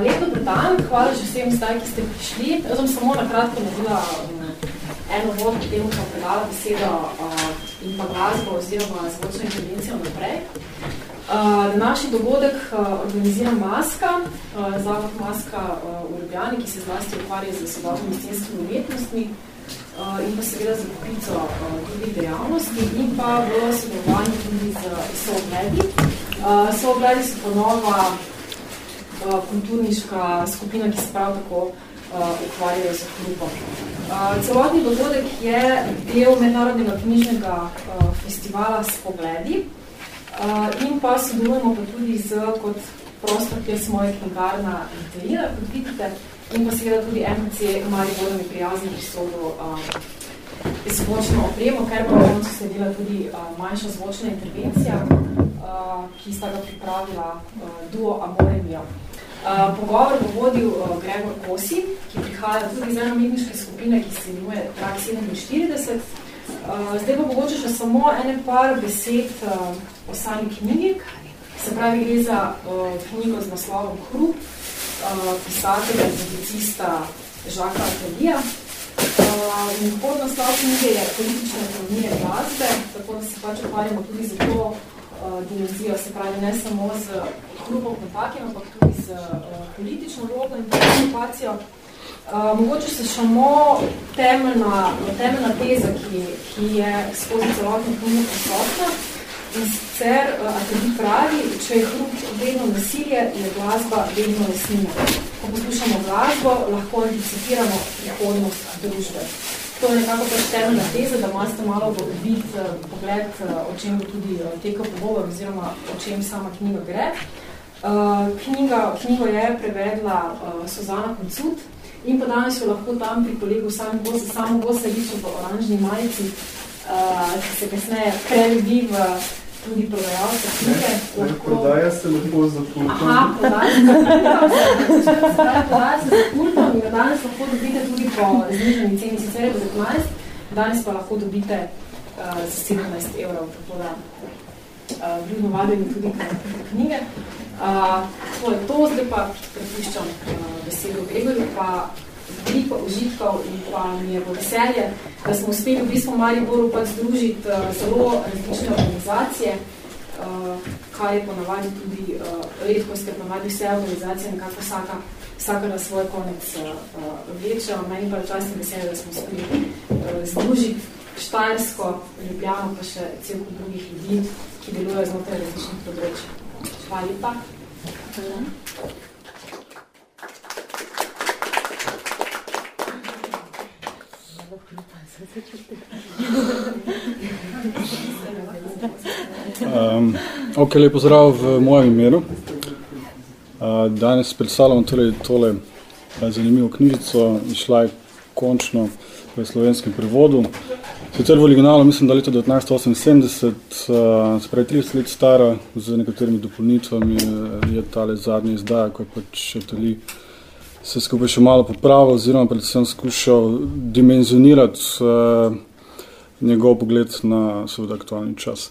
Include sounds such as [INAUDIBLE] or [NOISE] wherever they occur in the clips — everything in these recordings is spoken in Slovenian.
Lep dober dan, hvala že vsem zdaj, ki ste prišli. Jaz sem samo na kratko naredila um, eno vod, potem bom predala besedo uh, in pa glasbo oziroma zvočno intervencijo naprej. Uh, današnji dogodek uh, organizira Maska, uh, zavod Maska uh, v Ljubljani, ki se zlasti ukvarja z sodobnimi scenskimi umetnostmi uh, in pa seveda za poklico uh, drugih dejavnosti in pa v sodelovanju tudi z Soogledi. Uh, Soogledi so ponova uh, kulturniška skupina, ki se prav tako uh, ukvarjajo z hrupom. Uh, celotni dogodek je del mednarodnega knjižnega uh, festivala Spogledi, Uh, in pa sodelujemo pa tudi z kot prostor, kjer smo je knjigarna intervjira, kot vidite, in pa seveda tudi MPC mali vodami prijazni prisodo uh, zvočno opremo, ker pa koncu sledila tudi uh, manjša zvočna intervencija, uh, ki sta ga pripravila uh, duo Amore Mio. Uh, pogovor bo vodil uh, Gregor Kosi, ki prihaja tudi iz eno umetniške skupine, ki se imenuje Trak 47, Uh, zdaj pa mogoče še samo ene par besed uh, o sami knjigi. Se pravi, gre za uh, knjigo z naslovom Hrup, uh, pisatelja in publicista Žaka Artelija. Uh, in pod naslov knjige je politična ekonomija glasbe, tako da se pač ukvarjamo tudi za to uh, dimenzijo, se pravi, ne samo z hrupom kontakijem, ampak tudi z uh, politično vlogo in participacijo. Uh, mogoče se samo temeljna, temeljna teza, ki, ki je skozi celotno knjigo prisotna, in sicer uh, Ateli pravi, če je hrup vedno nasilje, je glasba vedno resnina. Ko poslušamo glasbo, lahko anticipiramo prihodnost družbe. To je nekako pač temeljna teza, da imate malo vid uh, pogled, uh, o čem bo tudi tekel pogovor, oziroma o čem sama knjiga gre. Knjiga, knjigo je prevedla Suzana Koncut, In pa danes jo lahko tam pri kolegu samo gosa, samo gosa ličo v oranžni majici, uh, ki se kasneje prelevi v tudi prodajalce knjige. Lahko... Prodaja se lahko za pultom. Aha, prodaja se za se za pultom in danes lahko dobite tudi po zniženi ceni, sicer je 19, danes pa lahko dobite uh, za 17 evrov, tako da uh, vljudno vadeni tudi knjige. Uh, to je to, zdaj pa prepuščam uh, besedo Gregorju, pa veliko užitkov in pa mi je veselje, da smo uspeli v bistvu Mariboru pa združiti uh, zelo različne organizacije, uh, kar je ponavadi tudi uh, redkost, ker ponavadi vse organizacije nekako vsaka, vsaka na svoj konec večja. Meni pa časno veselje, da smo uspeli združiti Štajersko, Ljubljano, pa še cel kup drugih ljudi, ki delujejo znotraj različnih področij. Hvala lepa. Hvala. Um, ok, lepo zdrav v mojem imenu. Uh, danes predstavljamo torej tole uh, zanimivo knjižico, išla je končno v slovenskem prevodu. Sicer v originalu mislim, da leta 1978, uh, se pravi 30 let stara, z nekaterimi dopolnitvami je tale zadnja izdaja, ko je pač tali se skupaj še malo popravil oziroma predvsem skušal dimenzionirati uh, njegov pogled na seveda aktualni čas.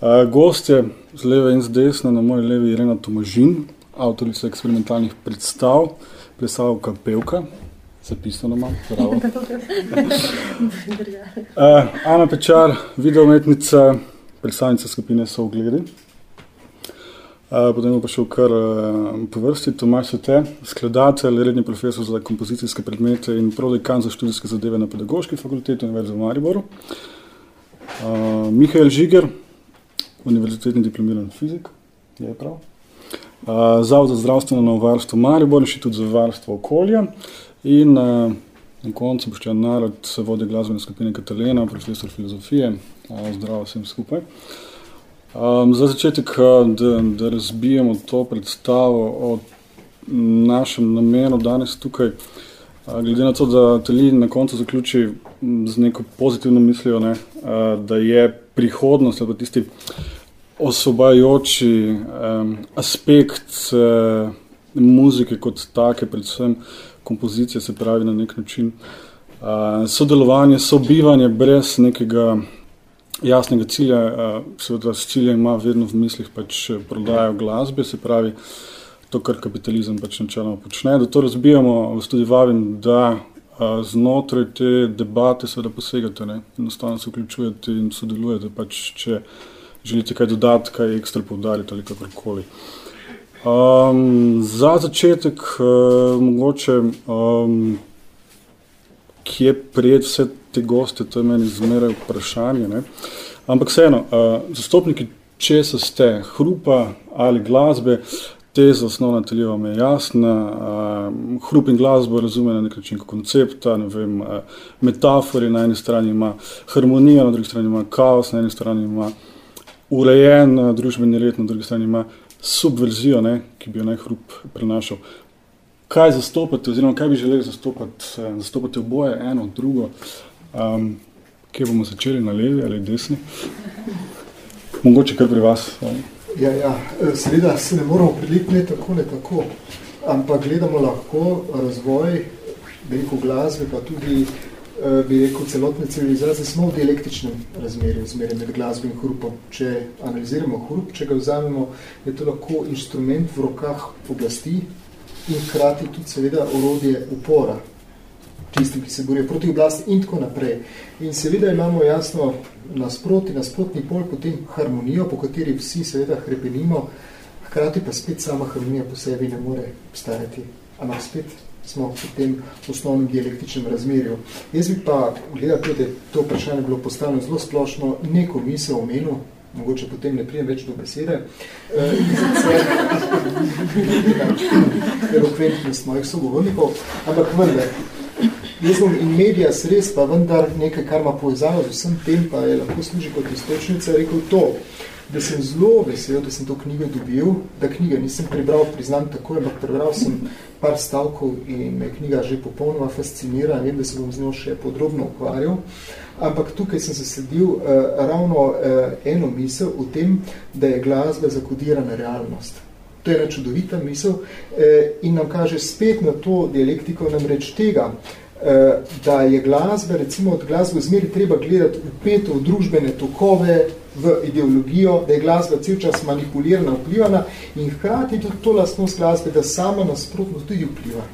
Uh, gost je z leve in z desne, na moji levi Irena Tomažin, avtorica eksperimentalnih predstav, predstavka pevka, zapisano imam, bravo. uh, [LAUGHS] Ana Pečar, videoumetnica, predstavnica skupine So Ogledi. Uh, potem pa šel kar uh, po vrsti Tomaš Svete, skladatelj, redni profesor za kompozicijske predmete in prodekan za študijske zadeve na pedagoški fakulteti Univerze v Mariboru. Uh, Mihael Žiger, univerzitetni diplomiran fizik, je prav. Uh, Zavod za zdravstveno varstvo Maribor, inštitut za varstvo okolja in uh, na koncu Boštjan Narod, vode glasbene skupine Katalena, profesor filozofije. Uh, zdravo vsem skupaj. Uh, Um, za začetek, da, da razbijemo to predstavo o našem namenu danes tukaj, glede na to, da Teli na koncu zaključi z neko pozitivno mislijo, ne, da je prihodnost ali tisti osvobajajoči um, aspekt uh, muzike kot take, predvsem kompozicije, se pravi na nek način uh, sodelovanje, sobivanje brez nekega jasnega cilja, seveda s ciljem ima vedno v mislih pač prodajo glasbe, se pravi, to, kar kapitalizem pač načeloma počne. Da to razbijamo, vas tudi vabim, da a, znotraj te debate seveda posegate, ne? enostavno se vključujete in sodelujete, pač, če želite kaj dodati, kaj ekstra poudariti ali kakorkoli. Um, za začetek, uh, mogoče, um, kje prijeti vse te goste, to je meni zmeraj vprašanje. Ne? Ampak vseeno, uh, zastopniki česa ste, hrupa ali glasbe, teza osnovna teljiva vam je jasna, uh, hrup in glasbo razume na nek način kot koncepta, ne vem, uh, metafori na eni strani ima harmonija, na drugi strani ima kaos, na eni strani ima urejen uh, družbeni red, na drugi strani ima subverzijo, ne, ki bi jo naj hrup prenašal. Kaj zastopate, oziroma kaj bi želeli zastopati, eh, zastopate oboje, eno, drugo, um, kje bomo začeli, na levi ali desni? Mogoče kar pri vas. Ja, ja, eh, seveda se ne moramo priliti ne tako, ne tako, ampak gledamo lahko razvoj, veliko glasbe, pa tudi Eh, bi rekel, celotne civilizacije smo v dialektičnem razmerju, razmerju med glasbo in hrupom. Če analiziramo hrup, če ga vzamemo, je to lahko inštrument v rokah oblasti in hkrati tudi seveda orodje upora tistim, ki se borijo proti oblasti in tako naprej. In seveda imamo jasno nasproti, nasprotni pol potem harmonijo, po kateri vsi seveda hrepenimo, hkrati pa spet sama harmonija po sebi ne more obstajati. Ampak spet smo v tem osnovnem dialektičnem razmerju. Jaz bi pa, gledal, da je to vprašanje bilo postavljeno zelo splošno, neko misel omenil, mogoče potem ne prijem več do besede, elokventnost mojih sogovornikov, ampak vendar, jaz bom in medija res pa vendar nekaj, kar ima povezalo z vsem tem, pa je lahko služi kot istočnica, rekel to, da sem zelo vesel, da sem to knjigo dobil, da knjiga nisem prebral, priznam tako, ampak prebral sem par stavkov in me knjiga že popolnoma fascinira, vem, da se bom z njo še podrobno ukvarjal, ampak tukaj sem zasledil uh, ravno uh, eno misel o tem, da je glasba zakodirana realnost. To je ena čudovita misel uh, in nam kaže spet na to dialektiko namreč tega, uh, da je glasba, recimo od glasbe zmeri treba gledati upeto v družbene tokove, v ideologijo, da je glasba cel čas manipulirana, vplivana in hkrati tudi to lastnost glasbe, da sama nasprotno tudi vpliva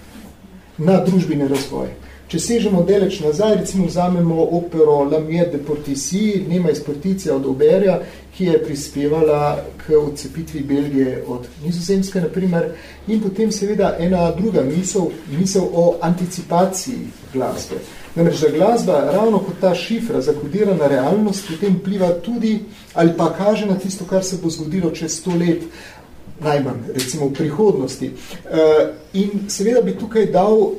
na družbeni razvoj. Če sežemo deleč nazaj, recimo vzamemo opero La Miette de Portici, nema iz Porticija od Oberja, ki je prispevala k odcepitvi Belgije od Nizozemske, naprimer, in potem seveda ena druga misel, misel o anticipaciji glasbe. Namreč, da glasba, ravno kot ta šifra, zakodirana realnost, potem pliva tudi ali pa kaže na tisto, kar se bo zgodilo čez sto let, najmanj, recimo v prihodnosti. Uh, in seveda bi tukaj dal uh,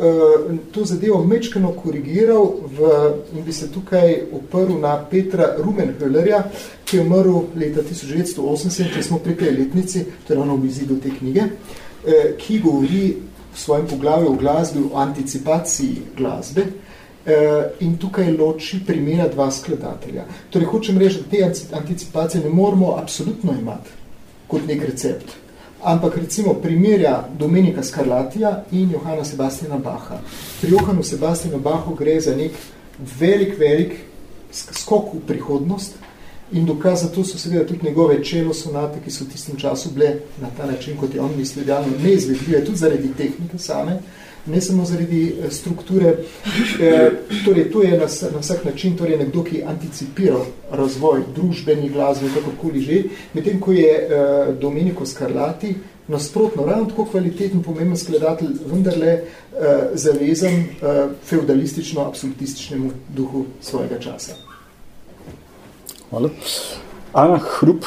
to zadevo mečkano korigiral v, in bi se tukaj oprl na Petra Rumenhöllerja, ki je umrl leta 1980, če smo pri tej letnici, to je ravno v izidu te knjige, uh, ki govori v svojem poglavju o glasbi, o anticipaciji glasbe, Eh, in tukaj loči primera dva skladatelja. Torej, hočem reči, da te anticipacije ne moramo absolutno imati kot nek recept. Ampak recimo primerja Domenika Skarlatija in Johana Sebastiana Baha. Pri Johanu Sebastianu Bahu gre za nek velik, velik skok v prihodnost in dokaz za to so seveda tudi njegove čelo sonate, ki so v tistem času bile na ta način, kot je on mislil, neizvedljive, tudi zaradi tehnike same, ne samo zaradi eh, strukture. E, torej, to je na, na vsak način torej nekdo, ki anticipira razvoj družbeni glasbe, kakorkoli že, medtem ko je e, Domenico Scarlatti nasprotno, ravno tako kvaliteten, pomemben skladatelj, vendarle e, zavezan e, feudalistično-absolutističnemu duhu svojega časa. Hvala. Ana Hrup,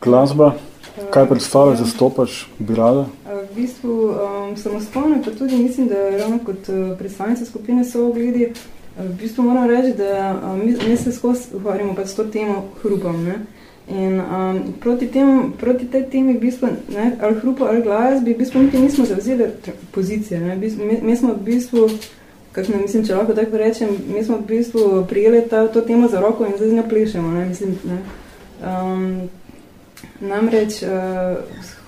glasba, kaj predstavlja, zastopaš, bi rada? v bistvu um, samostalno, pa tudi mislim, da ravno kot uh, predstavnica skupine so ogledi, v bistvu moram reči, da um, mi, mi se skozi ukvarjamo pa s to temo hrupom. Ne? In um, proti, tem, proti tej temi, v bistvu, ne, ali hrupo, ali glasbi, v bistvu niti nismo zavzeli pozicije. Ne? Mi, mi smo v bistvu, kako ne mislim, če lahko tako rečem, mi smo v bistvu prijeli ta, to temo za roko in zdaj z njo plešemo. Ne? Mislim, ne? Um, namreč, uh,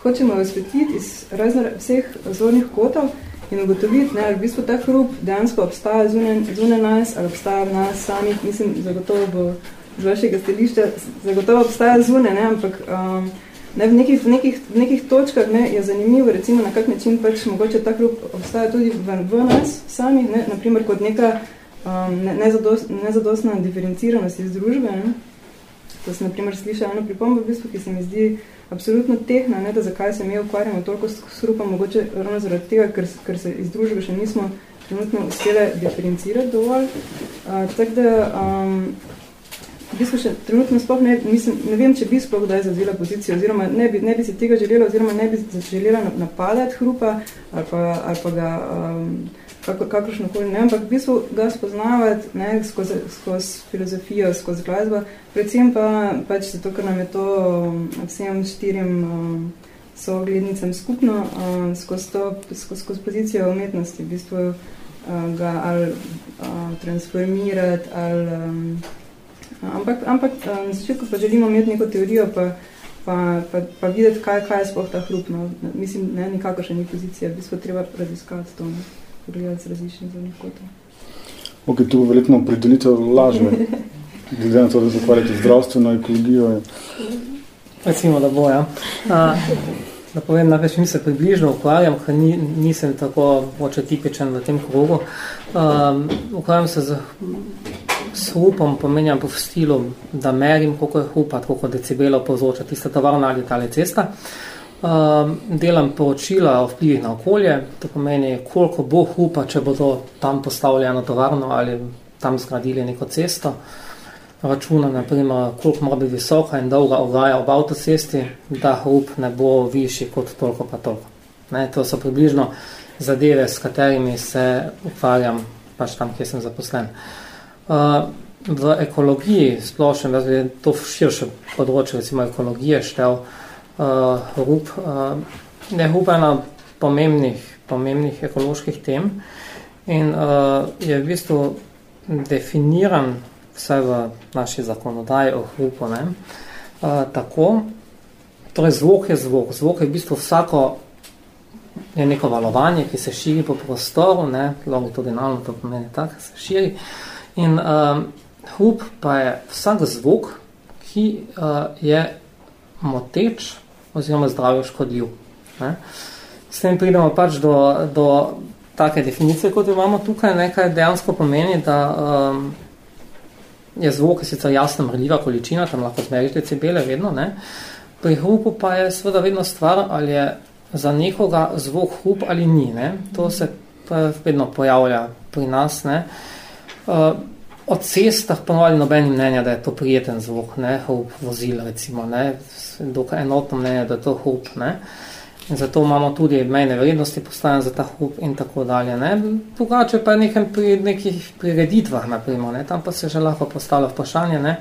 hočemo osvetliti iz razno, vseh zornih kotov in ugotoviti, ne, ali v bistvu ta hrup dejansko obstaja zune, zune nas, ali obstaja v nas samih, mislim, zagotovo bo z vašega stališča, zagotovo obstaja zune, ne, ampak um, Ne, v, nekih, v, nekih, v nekih točkah ne, je zanimivo, recimo na kak način pač mogoče ta hrup obstaja tudi v, v nas sami, ne, naprimer kot neka um, nezadostna ne, ne diferenciranost iz družbe. Ne. To sem naprimer slišala eno pripombo, v bistvu, ki se mi zdi absolutno tehna, ne, da zakaj se mi ukvarjamo toliko s hrupom, mogoče ravno zaradi tega, ker, ker se iz družbe še nismo trenutno uspele diferencirati dovolj. Uh, tako da, um, v bistvu še trenutno sploh ne, mislim, ne vem, če bi sploh kdaj zazvila pozicijo, oziroma ne bi, ne bi si tega želela, oziroma ne bi želela napadati hrupa ali pa, ali pa ga um, kakršno koli ne, ampak v bistvu ga spoznavati ne, skozi, skozi filozofijo, skozi glasbo, predvsem pa pač zato, ker nam je to um, vsem štirim um, sooglednicam skupno, um, skozi, to, skozi, skozi pozicijo umetnosti, v bistvu uh, ga ali uh, transformirati, ali um, Ampak, ampak na začetku pa želimo imeti neko teorijo, pa, pa, pa, pa videti, kaj, kaj je sploh ta hrup. No. Mislim, ne, nikako še ni pozicija, v bistvu treba raziskati to, ne. Pogledati z različnih zornih kotov. Ok, tu verjetno predelitev lažne, glede na to, da zakvarjate zdravstveno ekologijo. Recimo, da bo, ja. Uh, da povem, največ mi se približno ukvarjam, ker ni, nisem tako moče tipičen v tem krogu. Um, ukvarjam se z s hupom pomenjam po stilu, da merim, koliko je hupa, koliko decibelov povzroča tista tovarna ali tale cesta. Um, delam poročila o vplivih na okolje, to pomeni, koliko bo hupa, če bo to tam postavljeno tovarno ali tam zgradili neko cesto. Računa, naprimer, koliko mora biti visoka in dolga ograja ob avtocesti, da hrup ne bo višji kot toliko pa toliko. Ne, to so približno zadeve, s katerimi se ukvarjam pač tam, kjer sem zaposlen. Uh, v ekologiji splošno, da je to širše področje, recimo ekologije štev, uh, rup, uh, je rup ena pomembnih, pomembnih ekoloških tem in uh, je v bistvu definiran vse v naši zakonodaji o hrupu, ne, uh, tako, torej zvok je zvok, zvok je v bistvu vsako je neko valovanje, ki se širi po prostoru, ne, longitudinalno to pomeni tako, se širi, uh, In um, hup pa je vsak zvok, ki uh, je moteč oziroma zdravje škodljiv. Ne? S tem pridemo pač do, do take definicije, kot jo imamo tukaj, nekaj dejansko pomeni, da um, je zvok sicer jasna mrljiva količina, tam lahko zmerite decibele vedno, ne? pri hupu pa je seveda vedno stvar, ali je za nekoga zvok hup ali ni. Ne? To se vedno pojavlja pri nas. Ne? Uh, o cestah ponovali nobeni mnenja, da je to prijeten zvok, ne, hup vozila recimo, ne, dokaj enotno mnenje, da je to hup, ne. In zato imamo tudi mejne vrednosti postavljene za ta hup in tako dalje, ne. Drugače pa nekem pri nekih prireditvah, naprimer, ne, tam pa se že lahko postavlja vprašanje, ne.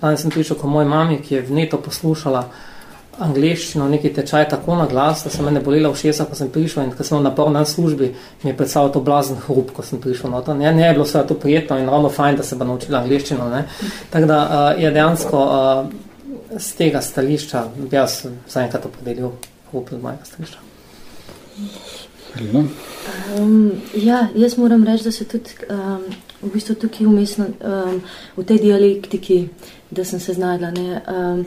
Danes sem prišel ko moj mami, ki je vneto poslušala uh, angliščino, neki tečaj tako na glas, da se me ne bolela v šesa, ko sem prišel in ko sem na prvi dan službi, mi je predstavljal to blazen hrup, ko sem prišel to. Ne, ne je bilo vse to prijetno in ravno fajn, da se bo naučila angliščino. Ne. Tako da uh, je dejansko uh, z tega stališča, bi jaz zaenkrat opredelil hrup z mojega stališča. Um, ja, jaz moram reči, da se tudi um, v bistvu tukaj umestno um, v tej dialektiki, da sem se znajdla. Ne, um,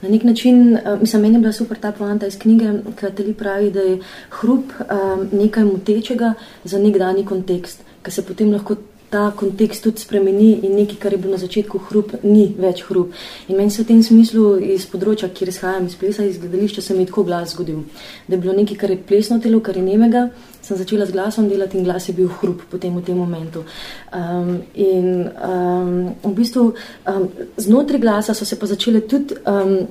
Na nek način, uh, mislim, meni je bila super ta poanta iz knjige, ki ti pravi, da je hrup um, nekaj motečega za nek dani kontekst, ki se potem lahko ta kontekst tudi spremeni in nekaj, kar je bilo na začetku hrup, ni več hrup. In meni se v tem smislu iz področja, kjer izhajam iz plesa, iz gledališča, se mi tako glas zgodil. Da je bilo nekaj, kar je plesno telo, kar je nemega, sem začela z glasom delati in glas je bil hrup potem v tem momentu. Um, in um, v bistvu um, znotraj glasa so se pa začele tudi um,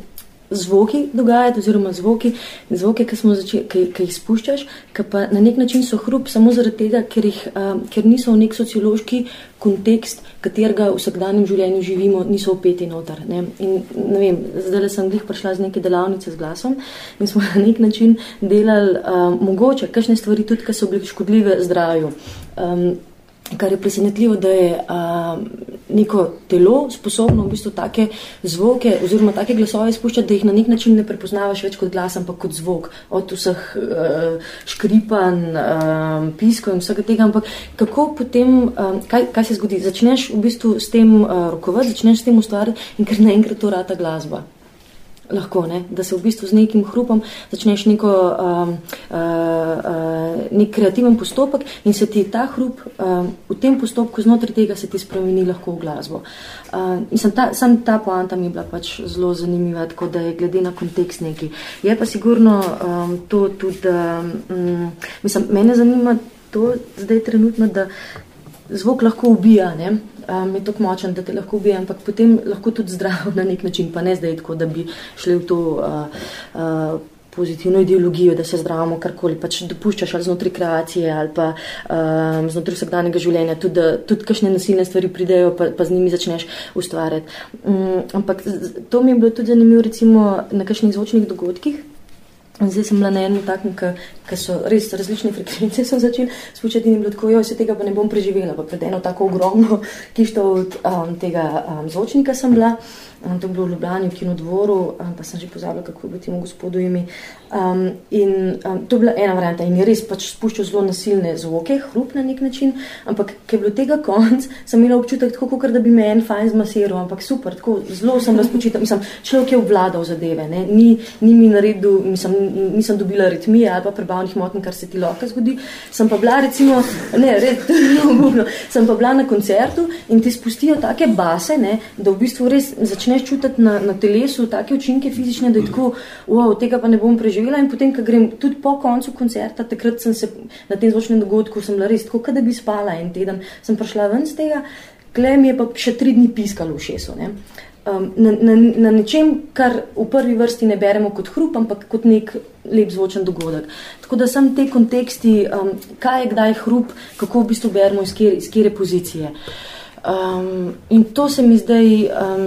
zvoki dogajati, oziroma zvoki, zvoke, ki, začeli, ki, ki jih spuščaš, ki pa na nek način so hrup samo zaradi tega, ker, jih, um, ker niso v nek sociološki kontekst, katerega v vsakdanjem življenju živimo, niso opeti noter. Ne? In ne vem, zdaj sem jih prišla z neke delavnice z glasom in smo na nek način delali um, mogoče kakšne stvari tudi, ki so bile škodljive zdravju. Um, kar je presenetljivo, da je a, neko telo sposobno v bistvu take zvoke oziroma take glasove spuščati, da jih na nek način ne prepoznavaš več kot glas, ampak kot zvok, od vseh a, škripan, a, piskov in vsega tega. Ampak kako potem, a, kaj, kaj se zgodi? Začneš v bistvu s tem rokovati, začneš s tem ustvarjati in ker naenkrat to rata glasba. Lahko, ne? da se v bistvu z nekim hrupom začneš neko, um, uh, uh, nek kreativen postopek in se ti ta hrup um, v tem postopku znotraj tega se ti spremeni lahko v glasbo. Uh, mislim, ta, sam ta poanta mi je bila pač zelo zanimiva, tako da je glede na kontekst neki. Je pa sigurno um, to tudi, um, mislim, mene zanima to zdaj trenutno, da zvok lahko ubija, ne? Um, je tako močen, da te lahko ubije, ampak potem lahko tudi zdrav [LAUGHS] na nek način, pa ne zdaj tako, da bi šli v to uh, uh, pozitivno ideologijo, da se zdravimo karkoli, pač dopuščaš ali znotraj kreacije ali pa um, znotraj vsakdanjega življenja, tudi, da tudi kakšne nasilne stvari pridejo, pa, pa z njimi začneš ustvarjati. Um, ampak to mi je bilo tudi zanimivo recimo na kakšnih zvočnih dogodkih, Zdaj sem bila na enem takem, ki so res različne frekvence začeli spuščati in bilo tako, jo, se tega pa ne bom preživela. Pa pred eno tako ogromno [LAUGHS] kišto od um, tega um, zvočnika sem bila. Um, to je bilo v Ljubljani, v kinodvoru, um, pa sem že pozabila, kako je bilo temu gospodu imi. Um, in um, to je bila ena varianta in je res pač spuščal zelo nasilne zvoke, hrup na nek način, ampak ker je bilo tega konc, sem imela občutek tako, kot da bi me en fajn zmasiral, ampak super, tako zelo sem razpočita, mislim, človek je obvladal zadeve, ne? Ni, ni mi naredil, mislim, nisem dobila ritmije ali pa prebavnih motenj, kar se ti lahko zgodi, sem pa bila recimo, ne, red, no, sem pa bila na koncertu in ti spustijo take base, ne, da v bistvu res začne začneš čutiti na, na telesu take učinke fizične, da je tako, wow, tega pa ne bom preživela. In potem, ko grem tudi po koncu koncerta, takrat sem se na tem zvočnem dogodku, sem bila res tako, da bi spala en teden, sem prišla ven z tega, klej mi je pa še tri dni piskalo v šesu. Ne? Um, na, na, na nečem, kar v prvi vrsti ne beremo kot hrup, ampak kot nek lep zvočen dogodek. Tako da sem te konteksti, um, kaj je kdaj hrup, kako v bistvu beremo iz kjere, iz kjere pozicije. Um, in to se mi zdaj um,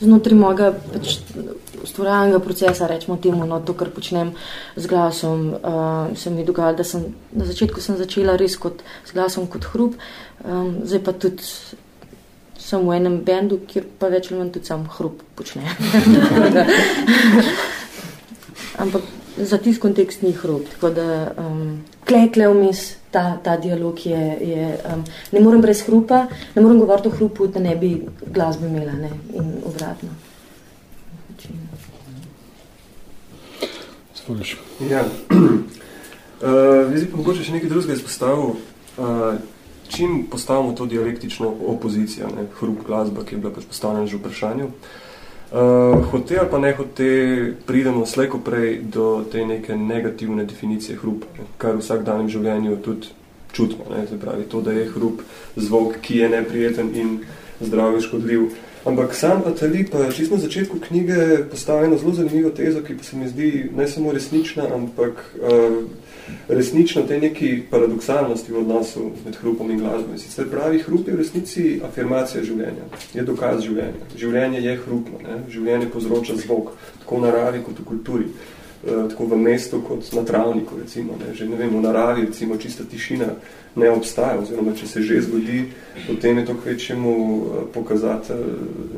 znotraj mojega pač, ustvarjalnega procesa, rečemo temu, no, to, kar počnem z glasom, uh, se mi dogaja, da sem na začetku sem začela res kot, z glasom kot hrup, um, zdaj pa tudi sem v enem bendu, kjer pa več ali manj tudi sam hrup počnem. [LAUGHS] Ampak za tisk kontekst ni hrup, tako da um, klekle vmes, ta, ta dialog je, je um, ne morem brez hrupa, ne morem govoriti o hrupu, da ne bi glasbo imela ne, in obratno. Ja. [CLEARS THROAT] Uh, zdaj pa mogoče še nekaj drugega izpostavil. Uh, čim postavimo to dialektično opozicijo, ne, hrup glasba, ki je bila pač postavljena že v vprašanju, uh, hote ali pa ne hote pridemo slejko prej do te neke negativne definicije hrupa, ne, kar v vsakdanjem življenju tudi čutimo. Ne, pravi, to, da je hrup zvok, ki je neprijeten in zdravje škodljiv. Ampak sam Atali pa čisto na začetku knjige postavljeno zelo zanimivo tezo, ki pa se mi zdi ne samo resnična, ampak uh, resnično te neki paradoksalnosti v odnosu med hrupom in glasbo. Sicer pravi, hrup je v resnici afirmacija življenja, je dokaz življenja. Življenje je hrupno, ne? življenje povzroča zvok, tako v naravi kot v kulturi. Uh, tako v mestu kot na travniku, recimo, ne, že ne vem, v naravi, recimo, čista tišina ne obstaja, oziroma, če se že zgodi, potem je to kvečemu uh, pokazati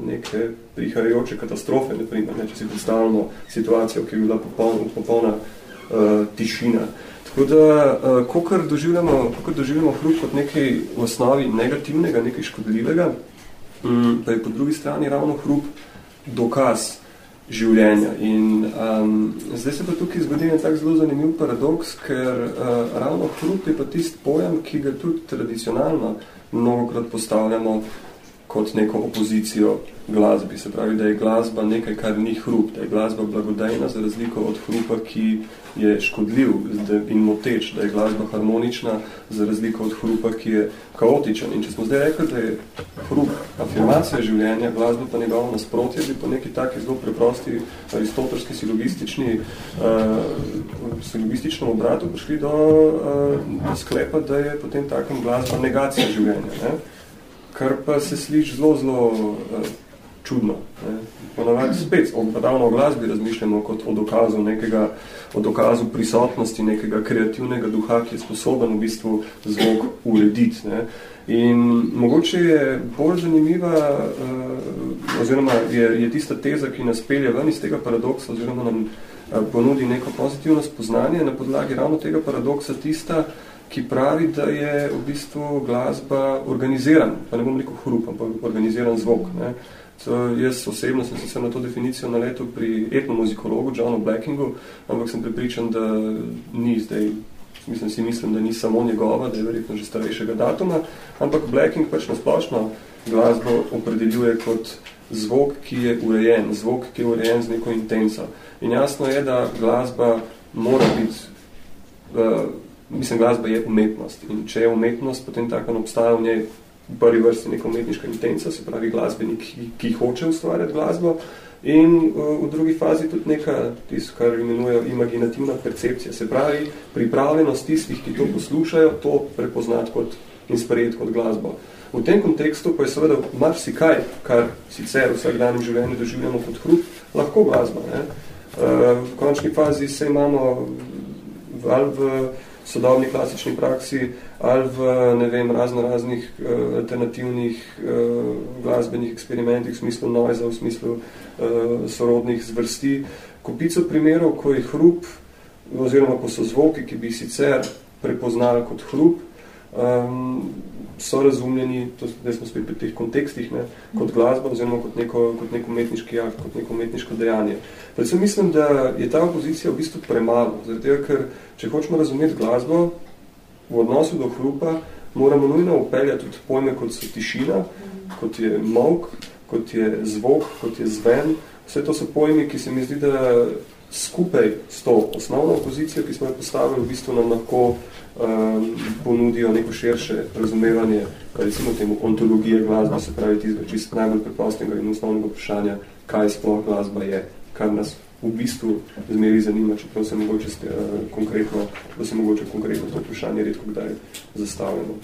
neke prihajajoče katastrofe, ne, primer, ne, če si predstavljamo situacijo, ki je bila popolna, popolna uh, tišina. Tako da, uh, kokor doživljamo, kokor doživljamo hrup kot nekaj v osnovi negativnega, nekaj škodljivega, um, pa je po drugi strani ravno hrup dokaz, življenja. In um, zdaj se pa tukaj zgodi en tak zelo zanimiv paradoks, ker uh, ravno hrup je pa tist pojem, ki ga tudi tradicionalno mnogokrat postavljamo kot neko opozicijo glasbi. Se pravi, da je glasba nekaj, kar ni hrup, da je glasba blagodejna za razliko od hrupa, ki je škodljiv in moteč, da je glasba harmonična za razliko od hrupa, ki je kaotičen. In če smo zdaj rekli, da je hrup afirmacija življenja, glasba pa njegovo nasprotje, bi po neki taki zelo preprosti aristotelski silogistični uh, silogističnem obratu prišli do, uh, sklepa, da je potem takem glasba negacija življenja. Ne? Kar pa se sliši zelo, zelo uh, čudno. Ponavadi spet o padavno glasbi razmišljamo kot o dokazu nekega, o dokazu prisotnosti nekega kreativnega duha, ki je sposoben v bistvu zvok urediti. Ne? In mogoče je bolj zanimiva, uh, oziroma je, je tista teza, ki nas pelje ven iz tega paradoksa, oziroma nam uh, ponudi neko pozitivno spoznanje na podlagi ravno tega paradoksa tista, ki pravi, da je v bistvu glasba organiziran, pa ne bom rekel hrup, ampak organiziran zvok. Ne? jaz osebno sem se na to definicijo naletel pri etnomuzikologu Johnu Blackingu, ampak sem pripričan, da ni zdaj, mislim, si mislim, da ni samo njegova, da je verjetno že starejšega datuma, ampak Blacking pač nasplošno glasbo opredeljuje kot zvok, ki je urejen, zvok, ki je urejen z neko intenco. In jasno je, da glasba mora biti, uh, mislim, glasba je umetnost. In če je umetnost, potem tako obstaja v njej v prvi vrsti neka umetniška intenca, se pravi glasbenik, ki, ki hoče ustvarjati glasbo, in uh, v drugi fazi tudi neka, tisto, kar imenujejo imaginativna percepcija, se pravi pripravljenost tistih, ki to poslušajo, to prepoznati kot in sprejeti kot glasbo. V tem kontekstu pa je seveda marsikaj, kar sicer v vsakdanjem življenju doživljamo kot hrup, lahko glasba. Ne? Uh, v končni fazi se imamo ali v sodobni klasični praksi ali v ne vem, razno raznih uh, alternativnih uh, glasbenih eksperimentih v smislu noise, v smislu uh, sorodnih zvrsti. Kupico primerov, ko je hrup oziroma ko so zvoki, ki bi sicer prepoznali kot hrup, um, so razumljeni, to, da smo spet pri teh kontekstih, ne, kot glasba oziroma kot neko, kot neko umetniški akt, kot neko umetniško dejanje. Predvsem mislim, da je ta opozicija v bistvu premalo, zato ker če hočemo razumeti glasbo v odnosu do hrupa, moramo nujno upeljati tudi pojme, kot so tišina, kot je mok, kot je zvok, kot je zven. Vse to so pojmi, ki se mi zdi, da skupaj s to osnovno opozicijo, ki smo jo postavili, v bistvu nam lahko um, ponudijo neko širše razumevanje, recimo temu ontologije glasbe, se pravi tistega čist najbolj preprostega in osnovnega vprašanja, kaj sploh glasba je, kar nas v bistvu zmeri zanima, čeprav se mogoče ste, uh, konkretno, da se mogoče konkretno to vprašanje redko kdaj zastavljeno.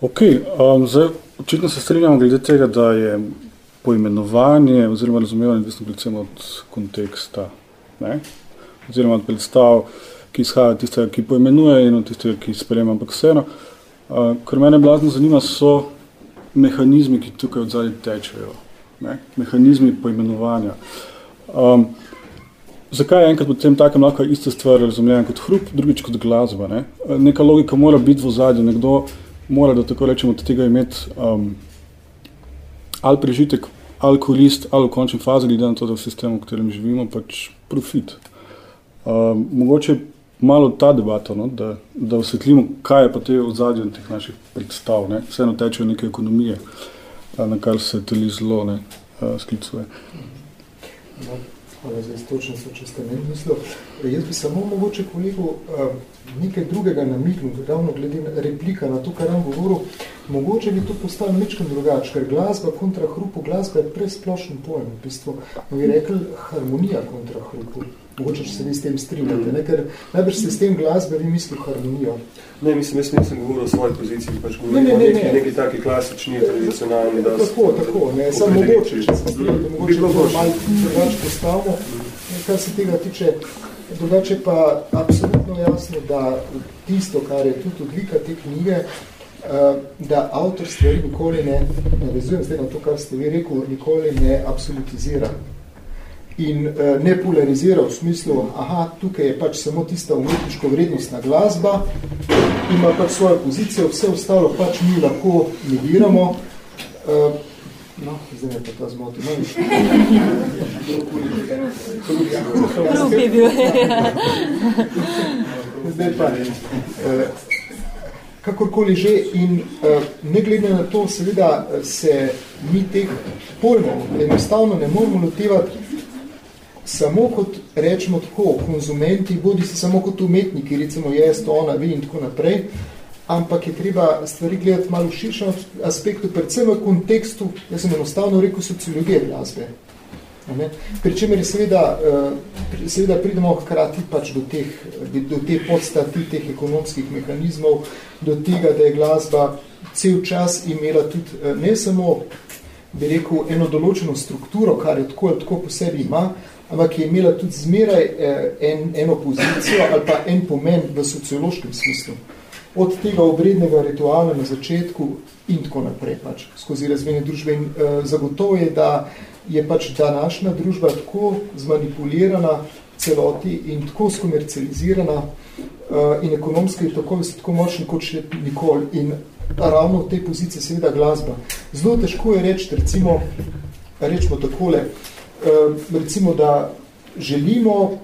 Ok, um, zdaj, očitno se strinjamo glede tega, da je poimenovanje oziroma razumevanje odvisno predvsem od konteksta, ne? oziroma od predstav, ki izhaja tistega, ki poimenuje in od tistega, ki sprejema, ampak vseeno. Uh, kar mene blazno zanima, so mehanizmi, ki tukaj odzadnji tečejo. Ne? Mehanizmi poimenovanja. Um, zakaj je enkrat potem takem lahko ista stvar razumljena kot hrup, drugič kot glasba? Ne? Neka logika mora biti v ozadju, nekdo mora, da tako rečemo, od tega imeti um, ali prežitek, ali korist, ali v končni fazi, glede na to, da v sistemu, v katerem živimo, pač profit. Um, mogoče malo ta debata, no, da, da osvetlimo, kaj je pa te odzadje teh naših predstav. Ne. Vseeno tečejo neke ekonomije, na kar se teli zelo ne, sklicuje. No, hvala za istočnost, če ste ne mislil. Jaz bi samo mogoče kolegu nekaj drugega namignil, ravno glede na replika na to, kar vam govoril, mogoče bi to postavil nečkem drugače, ker glasba kontra hrupu, glasba je presplošen pojem, v bistvu, bi rekli harmonija kontra hrupu. Mogoče, če se vi s tem strinjate, ne? ker najbrž se s tem glasbe vi misli harmonijo. Ne, mislim, jaz nisem govoril o svoji poziciji, pač govorim ne, ne, ne, ne. o neki taki klasični, tradicionalni. Da tako, tako, ne, samo mogoče, če se strinjate, mogoče bi to malo drugače postavimo, kar se tega tiče. Drugače pa absolutno jasno, da tisto, kar je tudi odlika te knjige, da avtor stvari nikoli ne, navezujem zdaj na to, kar ste vi rekel, nikoli ne absolutizira in uh, ne polarizira v smislu, aha, tukaj je pač samo tista umetniško vrednostna glasba, ima pač svojo pozicijo, vse ostalo pač mi lahko negiramo. Uh, no, zdaj me pa ta zmoti. No, [LAUGHS] zdaj pa, uh, kakorkoli že in uh, ne glede na to, seveda se mi teh pojmov enostavno ne moramo lotevati samo kot, rečemo tako, konzumenti, bodi se samo kot umetniki, recimo jaz, ona, vi in tako naprej, ampak je treba stvari gledati malo v širšem aspektu, predvsem v kontekstu, jaz sem enostavno rekel, sociologije glasbe. Pri čemer je seveda, eh, seveda pridemo hkrati pač do teh, do te podstati, teh ekonomskih mehanizmov, do tega, da je glasba cel čas imela tudi eh, ne samo, bi rekel, eno določeno strukturo, kar je tako ali tako po sebi ima, ampak je imela tudi zmeraj eh, en, eno pozicijo ali pa en pomen v sociološkem smislu. Od tega obrednega rituala na začetku in tako naprej, pač, skozi razvijene družbe. In uh, zagotovo je, da je pač današnja družba tako zmanipulirana celoti in tako skomercializirana uh, in ekonomski tako, tako močni kot še nikoli. In ravno v tej poziciji seveda glasba. Zelo težko je reči, recimo, rečemo takole, recimo, da želimo,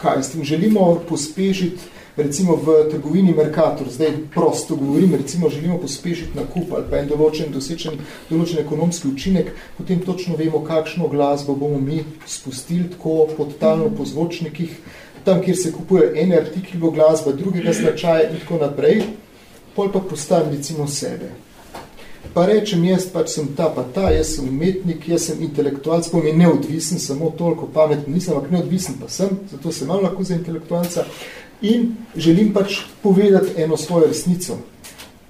kaj s tem, želimo pospešiti recimo v trgovini Mercator, zdaj prosto govorim, recimo želimo pospešiti nakup ali pa en določen, dosečen, določen ekonomski učinek, potem točno vemo, kakšno glasbo bomo mi spustili tako podtalno po zvočnikih, tam, kjer se kupuje ene artikli bo glasba, drugega značaja in tako naprej, pol pa postavim recimo sebe. Pa rečem, jaz pač sem ta pa ta, jaz sem umetnik, jaz sem intelektualc, pa mi neodvisen, samo toliko pametno nisem, ampak neodvisen pa sem, zato sem malo lahko za intelektualca in želim pač povedati eno svojo resnico.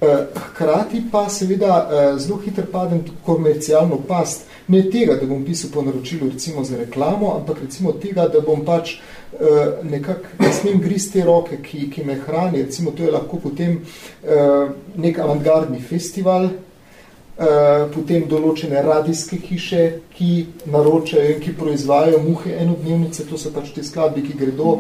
Eh, hkrati pa seveda eh, zelo hitro padem komercialno past, ne tega, da bom pisal po naročilu recimo za reklamo, ampak recimo tega, da bom pač eh, nekako, ne smem grist te roke, ki, ki me hrani, recimo to je lahko potem nek avantgardni festival, potem določene radijske hiše, ki naročajo in ki proizvajajo muhe enodnevnice, to so pač te skladbe, ki gredo,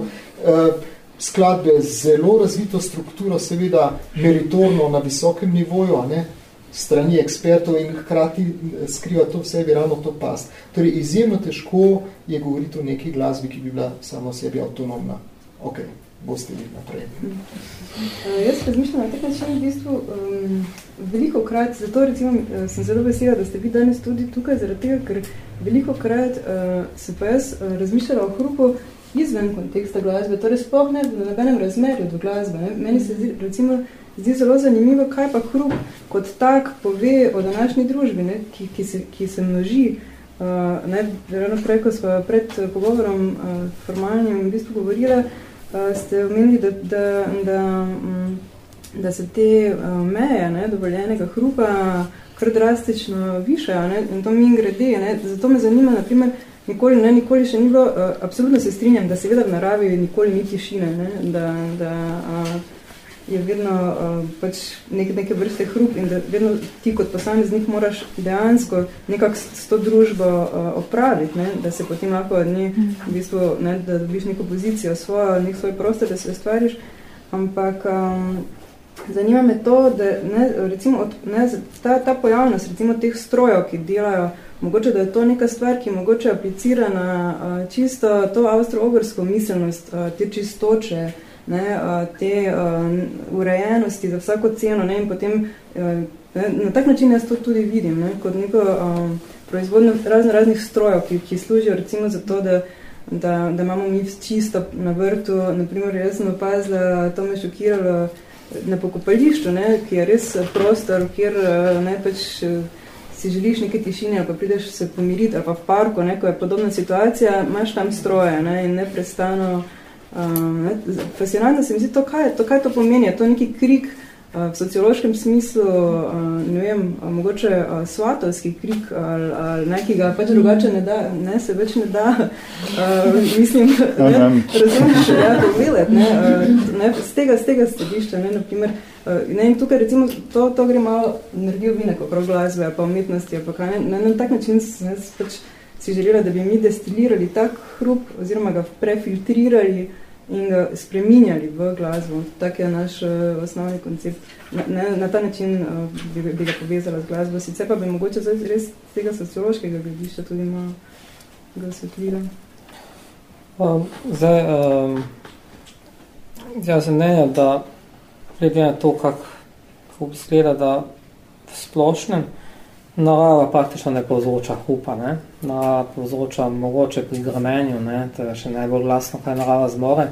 skladbe z zelo razvito strukturo, seveda meritorno na visokem nivoju, a ne, strani ekspertov in hkrati skriva to v sebi ravno to past. Torej, izjemno težko je govoriti o neki glasbi, ki bi bila samo sebi avtonomna. Ok, boste vi naprej. Uh, jaz razmišljam na tak način, v bistvu, um, veliko krat, zato recimo uh, sem zelo vesela, da ste vi danes tudi tukaj, zaradi tega, ker veliko krat uh, se pa jaz uh, razmišljala o hrupu, izven konteksta glasbe, torej sploh ne v nobenem razmerju do glasbe. Ne. Meni se zdi, recimo, zdi zelo zanimivo, kaj pa hrup kot tak pove o današnji družbi, ne, ki, ki, se, ki se množi. Uh, ne, ravno prej, ko smo pred pogovorom uh, formalnim v bistvu govorila, uh, ste omenili, da, da, da, um, da se te meje ne, dovoljenega hrupa kar drastično višajo ne, in to mi grede. Ne. Zato me zanima, na primer, Nikoli, ne, nikoli še ni bilo, absolutno se strinjam, da seveda v naravi nikoli ni tišine, ne, da, da uh, je vedno uh, pač nek, neke vrste hrup in da vedno ti kot posameznik moraš dejansko nekako s to družbo uh, opraviti, ne, da se potem lahko ne, v bistvu, ne, da dobiš neko pozicijo svojo, nek svoj prostor, da se ustvariš, ampak um, zanima me to, da ne, recimo od, ne, ta, ta pojavnost recimo teh strojev, ki delajo Mogoče, da je to neka stvar, ki mogoče aplicira na uh, čisto to avstro-ogrsko miselnost, uh, te čistoče, ne, uh, te uh, urejenosti za vsako ceno ne, in potem uh, na tak način jaz to tudi vidim, ne, kot neko um, proizvodno razno raznih strojev, ki, ki služijo recimo za to, da, da, da imamo mi čisto na vrtu. Naprimer, jaz sem opazila, to me šokiralo na pokopališču, ne, ki je res prostor, kjer ne pač si želiš neke tišine, ali pa prideš se pomiriti, ali pa v parku, ne, ko je podobna situacija, imaš tam stroje ne, in neprestano. Um, ne, fascinantno se mi zdi to, kaj, to, kaj to pomeni. Je to neki krik uh, v sociološkem smislu, uh, ne vem, uh, mogoče uh, svatovski krik, ali, ali nekega pač drugače ne da, ne, se več ne da, uh, mislim, ne, razumiš, ja, povedati, ne, uh, ne, z tega, z tega stadišča, ne, naprimer, Uh, ne, in tukaj recimo to, to gre malo energijo vine, kot prav glasbe, pa umetnosti, pa kaj, ne, na tak način sem pač si želela, da bi mi destilirali tak hrup, oziroma ga prefiltrirali in ga spreminjali v glasbo. Tak je naš uh, osnovni koncept. Na, ne, na ta način uh, bi, bi ga povezala z glasbo. Sicer pa bi mogoče res z tega sociološkega gledišča tudi malo ga osvetlila. Um, zdaj, um, jaz sem mnenja, da glede na to, kako izgleda, da v splošnem narava praktično ne povzroča hupa. Ne? Narava povzroča mogoče pri gramenju, ne? to je še najbolj glasno, kaj narava zmore.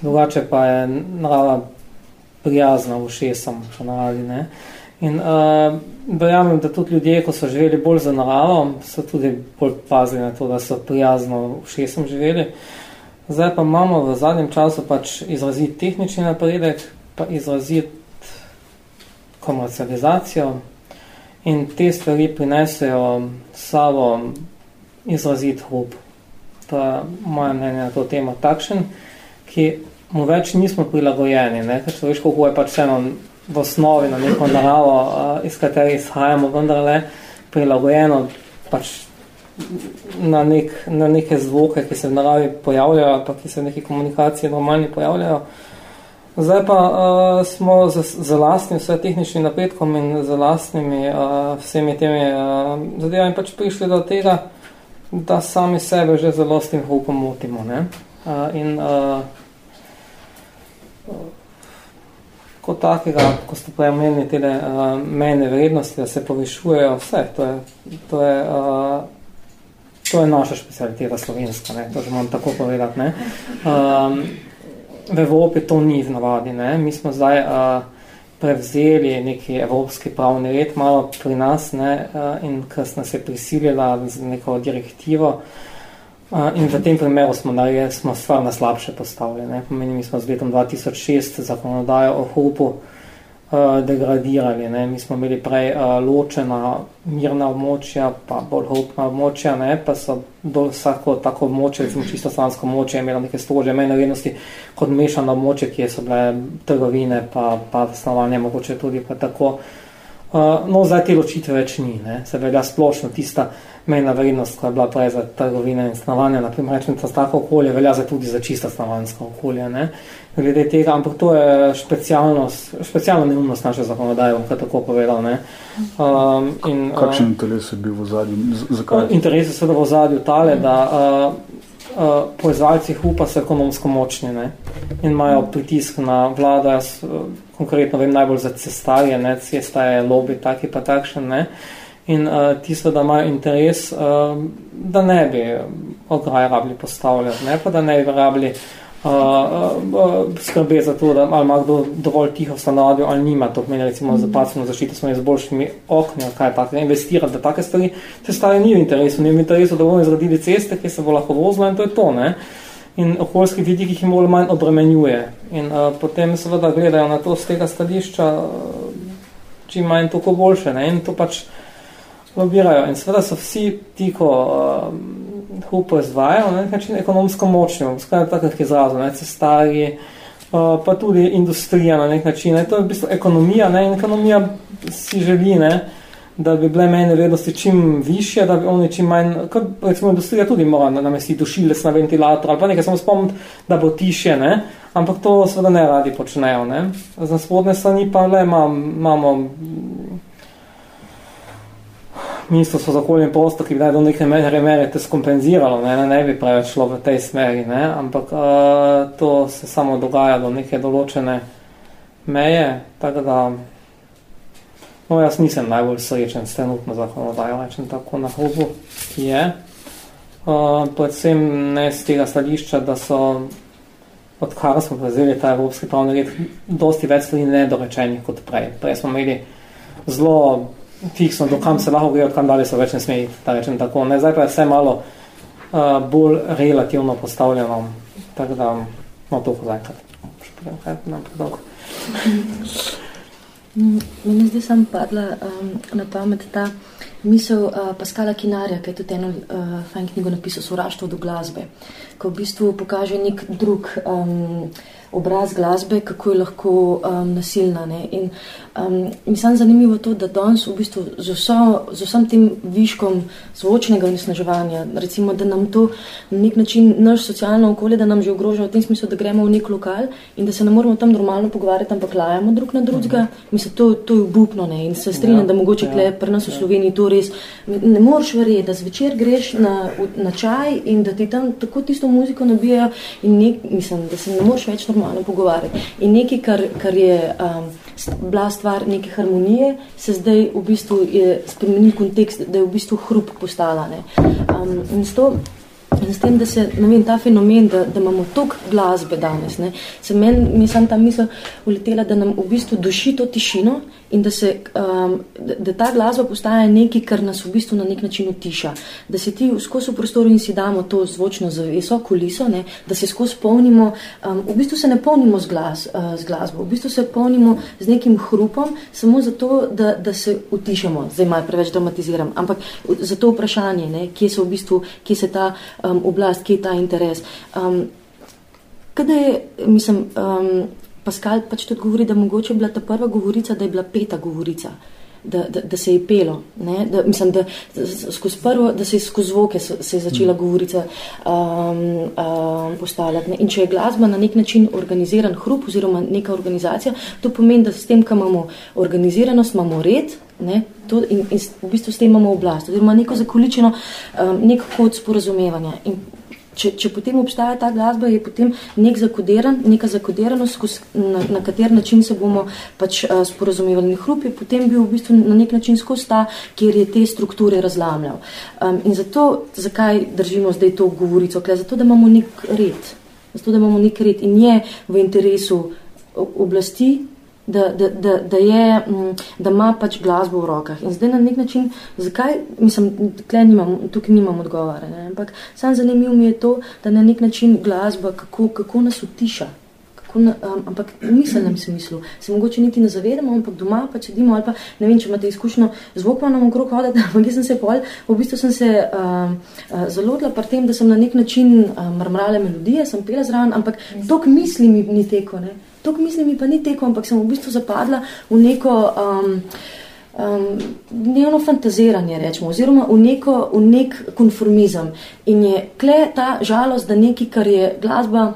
Drugače pa je narava prijazna v šesom, če naravi. Ne? In uh, verjamem, da tudi ljudje, ko so živeli bolj za naravo, so tudi bolj pazili na to, da so prijazno v šesom živeli. Zdaj pa imamo v zadnjem času pač izraziti tehnični napredek, pa izraziti komercializacijo in te stvari prinesejo sabo izraziti hrup. To je moje mnenje na to temo takšen, ki mu več nismo prilagojeni, ne? ker človeš, kako je pač vseeno v osnovi na neko naravo, iz katere izhajamo, vendar le prilagojeno pač na, nek, na neke zvoke, ki se v naravi pojavljajo, pa ki se v neki komunikaciji normalni pojavljajo, Zdaj pa uh, smo za, za lastnim vse tehničnim napredkom in za lastnimi uh, vsemi temi uh, zadevami pač prišli do tega, da sami sebe že zelo s tem hrupom motimo. Ne? Uh, in uh, kot takega, ko ste prej omenili te uh, mejne vrednosti, da se povišujejo vse, to je, to je, uh, to je naša specialiteta slovenska, ne? to že moram tako povedati. Ne? Um, v Evropi to ni v navadi. Ne? Mi smo zdaj uh, prevzeli neki evropski pravni red malo pri nas ne? Uh, in kas nas je prisilila z neko direktivo uh, in v tem primeru smo, naredili, smo stvar na slabše postavili. Ne? Pomeni, mi smo z letom 2006 zakonodajo o hupu uh, degradirali. Ne? Mi smo imeli prej uh, ločena mirna območja, pa bolj hopna območja, ne? pa so do vsako tako območje, recimo čisto slansko območje, imelo neke strože mejne vrednosti kot mešano območje, kje so bile trgovine, pa, pa stanovanje, mogoče tudi pa tako. Uh, no, zdaj te ločitve več ni, ne? se velja splošno tista mejna vrednost, ko je bila prej za trgovine in stanovanje, naprimer rečem, za tako okolje velja za tudi za čisto stanovanjsko okolje. Ne? Glede tega, ampak to je specialnost, specialna neumnost naše zakonodaje, bom tako povedal. Ne? Um, in, Kakšen uh, interes je bil v zadnju? Zakaj? Interes je seveda v zadnju tale, da uh, uh, proizvajalci hupa so ekonomsko močni ne? in imajo pritisk na vlado, jaz uh, konkretno vem najbolj za cestarje, ne? cesta je lobby, taki pa takšen, ne? in uh, tisto, da imajo interes, uh, da ne bi ograj rabili postavljati, ne? pa da ne bi rabili uh, uh, skrbe za to, da ali ima kdo dovolj tiho v stanovanju ali nima, to pomeni recimo za pasivno zaščito smo z boljšimi okni ali kaj tako, investirati, da take stvari, te stvari ni v interesu, ni v interesu, da bomo zgradili ceste, ki se bo lahko vozilo in to je to, ne. In okoljski vidik jih bolj manj obremenjuje. In uh, potem seveda gledajo na to z tega stališča, uh, čim manj toliko boljše, ne, in to pač lobirajo. In seveda so vsi ti, ko uh, tako proizvajajo, na nek način ekonomsko močno, skrajno takih izrazov, ne, cestarji, uh, pa tudi industrija na nek način. Ne, to je v bistvu ekonomija, ne, in ekonomija si želi, ne, da bi bile mejne vrednosti čim više, da bi oni čim manj, kot recimo industrija tudi mora namestiti dušilec na ventilator, ali pa nekaj samo spomniti, da bo tiše, ne, ampak to seveda ne radi počnejo. Ne. Z naspodne strani pa le imamo ministrstvo za okolje in prostor, ki bi naj do neke mere, mere te skompenziralo, ne, ne bi preveč šlo v tej smeri, ne, ampak uh, to se samo dogaja do neke določene meje, tako da no, jaz nisem najbolj srečen s trenutno zakonodajo, rečem tako na hubu, ki je. Uh, predvsem ne z tega stališča, da so odkar smo prezeli ta evropski pravni red, dosti več stvari nedorečenih kot prej. Prej smo imeli zelo fiksno, do kam se lahko grejo, kam dalje se več ne smeji, da rečem tako. Ne, zdaj pa je vse malo uh, bolj relativno postavljeno, tako da, no, to zdaj, še povem, kaj nam predolgo. Meni zdaj sem padla um, na pamet ta misel uh, Paskala Kinarja, ki je tudi eno uh, fajn knjigo napisal, Sovraštvo do glasbe, ko v bistvu pokaže nek drug um, obraz glasbe, kako je lahko um, nasilna. Ne? In um, mislim, zanimivo to, da danes v bistvu z, vso, z vsem tem viškom zvočnega onesnaževanja, recimo, da nam to na nek način, naš socialno okolje, da nam že ogroža v tem smislu, da gremo v nek lokal in da se ne moramo tam normalno pogovarjati, ampak lajamo drug na drugega. Mhm. Mislim, to, to je obupno ne? in se strinjam, ja, da mogoče ja, kle pri nas v ja. Sloveniji to res ne moreš verjeti, da zvečer greš na, na čaj in da ti tam tako tisto muziko nabijajo in nek, mislim, da se ne moreš več normalno pogovarjati. In nekaj, kar, kar je um, bila stvar neke harmonije, se zdaj v bistvu je spremenil kontekst, da je v bistvu hrup postala. Ne. Um, in s to In s tem, da se, ne vem, ta fenomen, da, da imamo tok glasbe danes, ne, se meni, mi sem ta misel uletela, da nam v bistvu duši to tišino in da, se, um, da, da ta glasba postaja nekaj, kar nas v bistvu na nek način utiša. Da se ti skozi v prostoru in si damo to zvočno zaveso, kuliso, ne, da se skozi polnimo, um, v bistvu se ne polnimo z, glas, uh, z glasbo, v bistvu se polnimo z nekim hrupom, samo zato, da, da se utišamo. Zdaj malo preveč dramatiziram, ampak za to vprašanje, ne, kje se v bistvu, kje se ta um, oblast, kje je ta interes. Um, kada je, mislim, um, Paskal pač tudi govori, da mogoče je bila ta prva govorica, da je bila peta govorica. da, da, da se je pelo. Ne? Da, mislim, da, skozi prvo, da se je skozi zvoke se, se je začela govorica um, um, postavljati. Ne? In če je glasba na nek način organiziran hrup oziroma neka organizacija, to pomeni, da s tem, ko imamo organiziranost, imamo red, Ne, to, in, in v bistvu s tem imamo oblast, oziroma neko zakoličeno, um, nek kod sporazumevanja. In če, če potem obstaja ta glasba, je potem nek zakodiran, neka zakodiranost, na, na kater način se bomo pač uh, sporazumevali. Hrup je potem bil v bistvu na nek način skozi ta, kjer je te strukture razlamljal. Um, in zato, zakaj držimo zdaj to govorico? Kle, zato, da imamo nek red. Zato, da imamo nek red in je v interesu oblasti, da, da, da, da, je, mm, da ima pač glasbo v rokah. In zdaj na nek način, zakaj, mislim, nimam, tukaj nimam odgovore, ne? ampak sam zanimiv mi je to, da na nek način glasba, kako, kako nas utiša. Na, um, ampak v miselnem smislu. Se mogoče niti ne zavedamo, ampak doma pa čedimo ali pa, ne vem, če imate izkušnjo zvok vam okrog hodati, [LAUGHS] ampak jaz sem se pol, v bistvu sem se um, uh, zalodila pri tem, da sem na nek način um, mrmrala melodije, sem pela zraven, ampak tok misli mi ni teko, ne. To, mislim, mi pa ni teko, ampak sem v bistvu zapadla v neko um, um, dnevno fantaziranje, rečemo, oziroma v, neko, v nek konformizem. In je kle ta žalost, da nekaj, kar je glasba,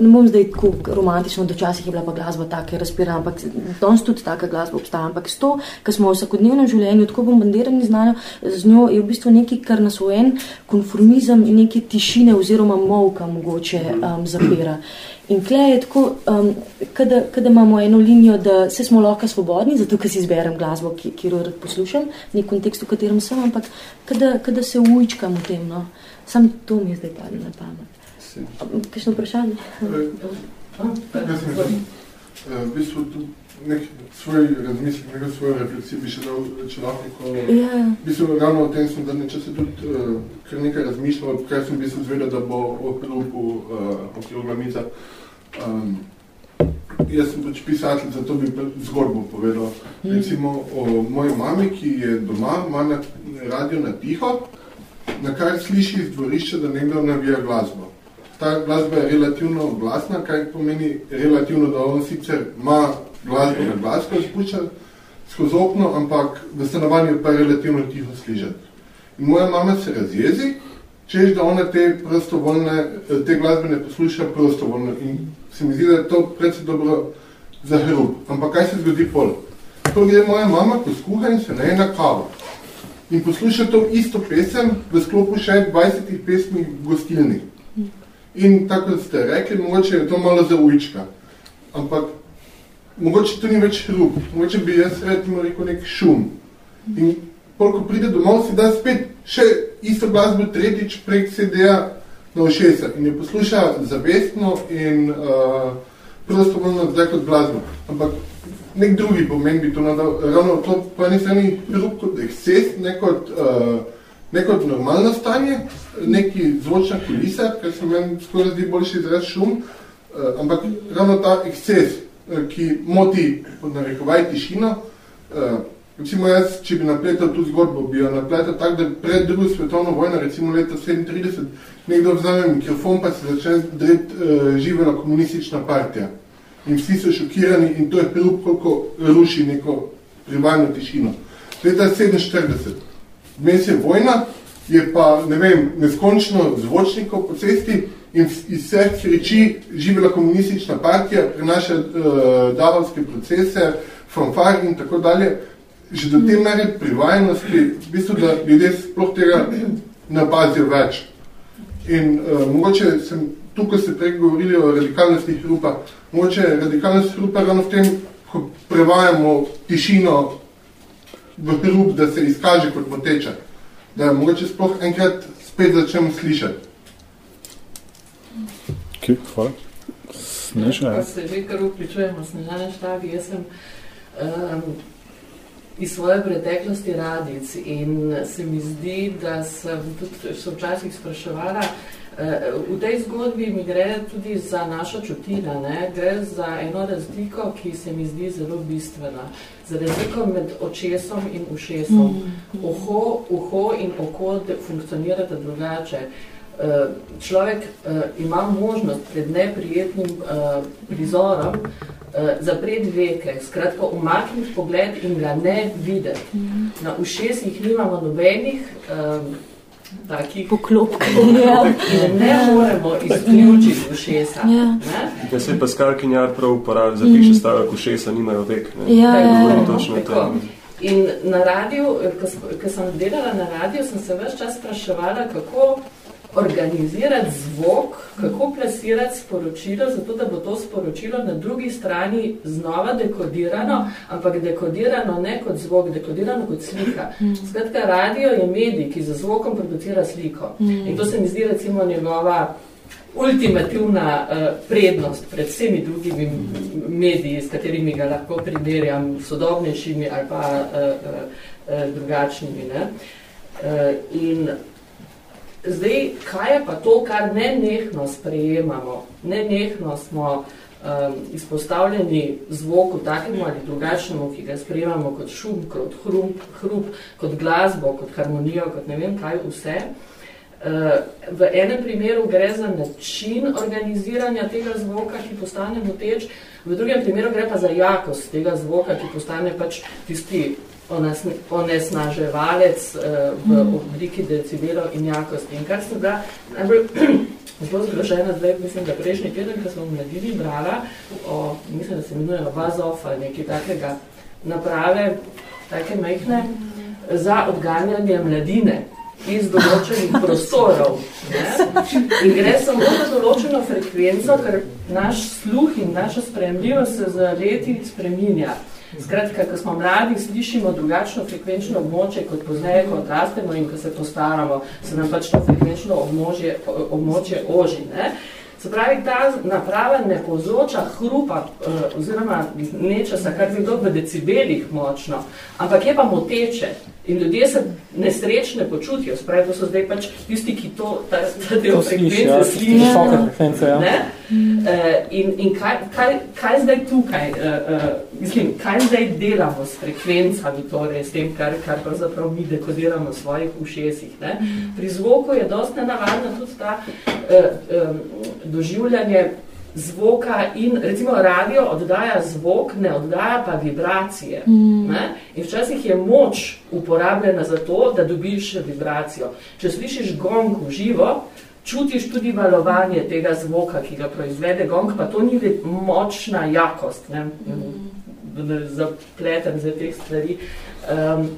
ne bom zdaj tako romantično, da včasih je bila pa glasba taka razpirana, ampak danes tudi taka glasba obstaja. Ampak s to, kar smo v vsakodnevnem življenju tako bombardirani znanjo, z njo je v bistvu nekaj, kar nas v en konformizem in neke tišine oziroma molka mogoče um, zapira. In tle je tako, um, kada, kada imamo eno linijo, da se smo lahko svobodni, zato ker si izberem glasbo, ki, ki jo rad poslušam, nek kontekst, v katerem sem, ampak kada, kada se ujčkam v tem, no. Sam to mi je zdaj padlo na pamet. Kakšno vprašanje? Jaz sem v bistvu nek svoj razmislek, nekaj svoje refleksije bi še dal, če lahko. Ja. V bistvu ravno o tem sem, da neče se tudi uh, kar nekaj razmišljal, kaj sem v bistvu zvedel, da bo o klubu uh, okrogla miza. Um, jaz sem pač pisatelj, zato bi zgodbo povedal. Mm. Recimo o moji mami, ki je doma, ima na radio na tiho, na kar sliši iz dvorišča, da nekdo navija glasbo ta glasba je relativno glasna, kaj pomeni relativno, da on sicer ima glasbo na glasko izpušča skozi okno, ampak v stanovanju pa je relativno tiho slišati. In moja mama se razjezi, češ, da ona te, prostovoljne, te glasbe ne posluša prostovoljno. In se mi zdi, da je to predvsej dobro za hrub. Ampak kaj se zgodi pol? To gre moja mama, ko skuha in se ne na kavo. In posluša to isto pesem v sklopu še 20 pesmi gostilnih. In tako ste rekli, mogoče je to malo za ujčka. Ampak mogoče to ni več hrup. Mogoče bi jaz recimo rekel nek šum. In ko pride domov, si da spet še isto glasbo tretjič prek CD-a na ušesa. In je posluša zavestno in uh, prosto malo zdaj kot glasbo. Ampak nek drugi pomen bi to nadal. Ravno to pa ni strani hrup kot eksces, ne kot... Uh, neko normalno stanje, neki zvočna kulisa, kar se meni skoraj zdi boljši izraz šum, uh, ampak ravno ta eksces, ki moti narekovaj tišino, uh, recimo jaz, če bi napletal tu zgodbo, bi jo napletal tako, da pred drugo svetovno vojno, recimo leta 37, nekdo vzame mikrofon, pa se začne dret uh, živela komunistična partija. In vsi so šokirani in to je prvo, koliko ruši neko privaljno tišino. Leta 47, vmes je vojna, je pa, ne vem, neskončno zvočnikov po cesti in iz vseh reči živela komunistična partija, prenaša uh, davovske procese, fanfar in tako dalje, že do te mere privajnosti, v bistvu, da ljudje sploh tega ne pazijo več. In uh, mogoče sem, tukaj ste prej govorili o radikalnosti hrupa, mogoče radikalnost hrupa ravno v tem, ko prevajamo tišino v hrup, da se izkaže kot moteče. Da mogoče sploh enkrat spet začnemo slišati. Ok, hvala. Sneža, ja. Se že kar vpričujemo, Snežana Štabi, jaz sem um, iz svoje preteklosti radic in se mi zdi, da sem tudi se včasih spraševala, Eh, v tej zgodbi mi gre tudi za našo čutila, ne? gre za eno razliko, ki se mi zdi zelo bistvena. Za razliko med očesom in ušesom. Mm, mm. Uho, uho in oko funkcionirata drugače. Uh, človek uh, ima možnost pred neprijetnim uh, prizorom zapreti veke, skratka umakniti pogled in ga ne videti. Na ušesih nimamo nobenih takih Poklopke. Ja. In ne moremo izključiti ušesa. Ja. Ne? Ja, se Pascal Kinjar prav uporabi, zapiše stavek, ušesa nimajo vek. Ne? Ja, ja, ja. točno Tako. tem. In na radiju, ko sem delala na radiju, sem se več čas spraševala, kako organizirati zvok, kako plasirati sporočilo, zato da bo to sporočilo na drugi strani znova dekodirano, ampak dekodirano ne kot zvok, dekodirano kot slika. Skratka, radio je medij, ki za zvokom producira sliko. In to se mi zdi recimo njegova ultimativna uh, prednost pred vsemi drugimi mediji, s katerimi ga lahko primerjam, sodobnejšimi ali pa uh, uh, uh, drugačnimi. Ne? Uh, in zdaj, kaj je pa to, kar nenehno sprejemamo? Nenehno smo um, izpostavljeni zvoku takemu ali drugačnemu, ki ga sprejemamo kot šum, kot hrup, hrup, kot glasbo, kot harmonijo, kot ne vem kaj vse. V enem primeru gre za način organiziranja tega zvoka, ki postane moteč, v drugem primeru gre pa za jakost tega zvoka, ki postane pač tisti onesnaževalec v obliki decibelov in jakosti. In kar sem bila najbolj [CLEARS THROAT] zelo zgrožena zdaj, mislim, da prejšnji teden, ko smo v mladini brala, o, mislim, da se imenujejo Vazov ali nekaj takega naprave, take majhne, za odganjanje mladine iz določenih [LAUGHS] prostorov. Ne? In gre samo za določeno frekvenco, ker naš sluh in naša spremljivost se za leti spreminja. Skratka, ko smo mladi, slišimo drugačno frekvenčno območje, kot pozneje, ko odrastemo in ko se postaramo, se nam pač to frekvenčno območje, območje oži. Ne? Se pravi, ta naprava ne povzroča hrupa oziroma nečesa, kar bi bilo v decibelih močno, ampak je pa moteče. In ljudje se nesrečne počutijo, spravi, to so zdaj pač tisti, ki to, ta, ta del frekvence slišijo. ja. Ne? Uh, in in kaj, kaj, kaj zdaj tukaj, uh, uh, mislim, kaj zdaj delamo s frekvencami, torej s tem, kar, kar pravzaprav mi dekodiramo v svojih ušesih. Ne? Pri zvoku je dosti nenavadno tudi ta uh, um, doživljanje zvoka in recimo radio oddaja zvok, ne oddaja pa vibracije. Mm. Ne? In včasih je moč uporabljena za to, da dobiš vibracijo. Če slišiš gong v živo, čutiš tudi valovanje tega zvoka, ki ga proizvede gong, pa to ni močna jakost. Ne? Mm. Zapletem za teh stvari. Um,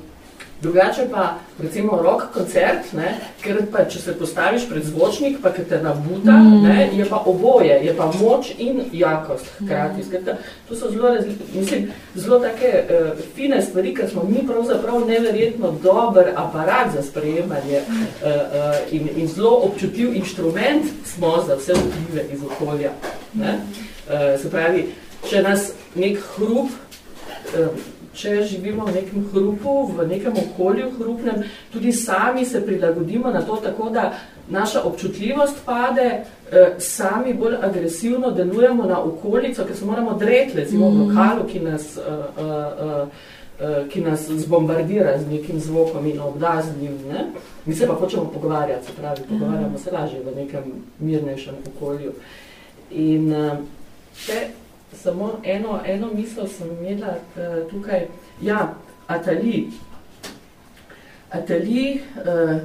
Drugače pa, recimo, rock koncert, ne, ker pa, če se postaviš pred zvočnik, pa ker te nabuta, mm. ne, je pa oboje, je pa moč in jakost hkrati. Skratka, to so zelo, mislim, zelo take uh, fine stvari, ker smo mi pravzaprav neverjetno dober aparat za sprejemanje uh, uh, in, in zelo občutljiv inštrument smo za vse vplive iz okolja. Ne. Uh, se pravi, če nas nek hrup uh, če živimo v nekem hrupu, v nekem okolju hrupnem, tudi sami se prilagodimo na to tako, da naša občutljivost pade, eh, sami bolj agresivno delujemo na okolico, ker se moramo dreti, recimo v lokalu, ki nas, eh, eh, ki nas zbombardira z nekim zvokom in obda z njim. Ne? Mi se pa hočemo pogovarjati, se pravi, pogovarjamo se lažje v nekem mirnejšem okolju. In te, samo eno, eno misel sem imela tukaj. Ja, Atali. Atali, eh,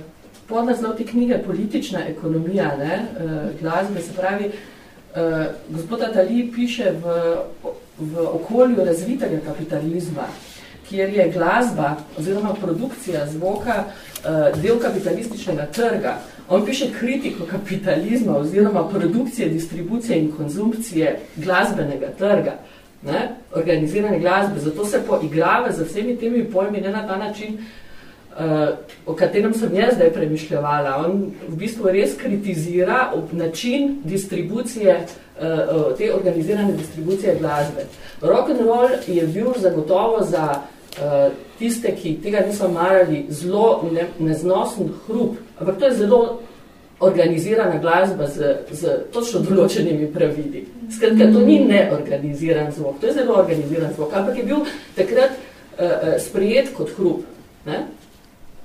podnaslov te knjige Politična ekonomija ne, eh, glasbe, se pravi, eh, gospod Atali piše v, v okolju razvitega kapitalizma, kjer je glasba oziroma produkcija zvoka eh, del kapitalističnega trga. On piše kritiko kapitalizma oziroma produkcije, distribucije in konzumpcije glasbenega trga, ne? organizirane glasbe. Zato se poigrava z vsemi temi pojmi ne na ta način, uh, o katerem sem jaz zdaj premišljevala. On v bistvu res kritizira način distribucije, uh, te organizirane distribucije glasbe. Rock and roll je bil zagotovo za uh, tiste, ki tega niso marali, zelo ne, neznosen hrup, ampak to je zelo organizirana glasba z, z točno določenimi pravili. Skratka, to ni neorganiziran zvok, to je zelo organiziran zvok, ampak je bil takrat uh, sprejet kot hrup. Ne?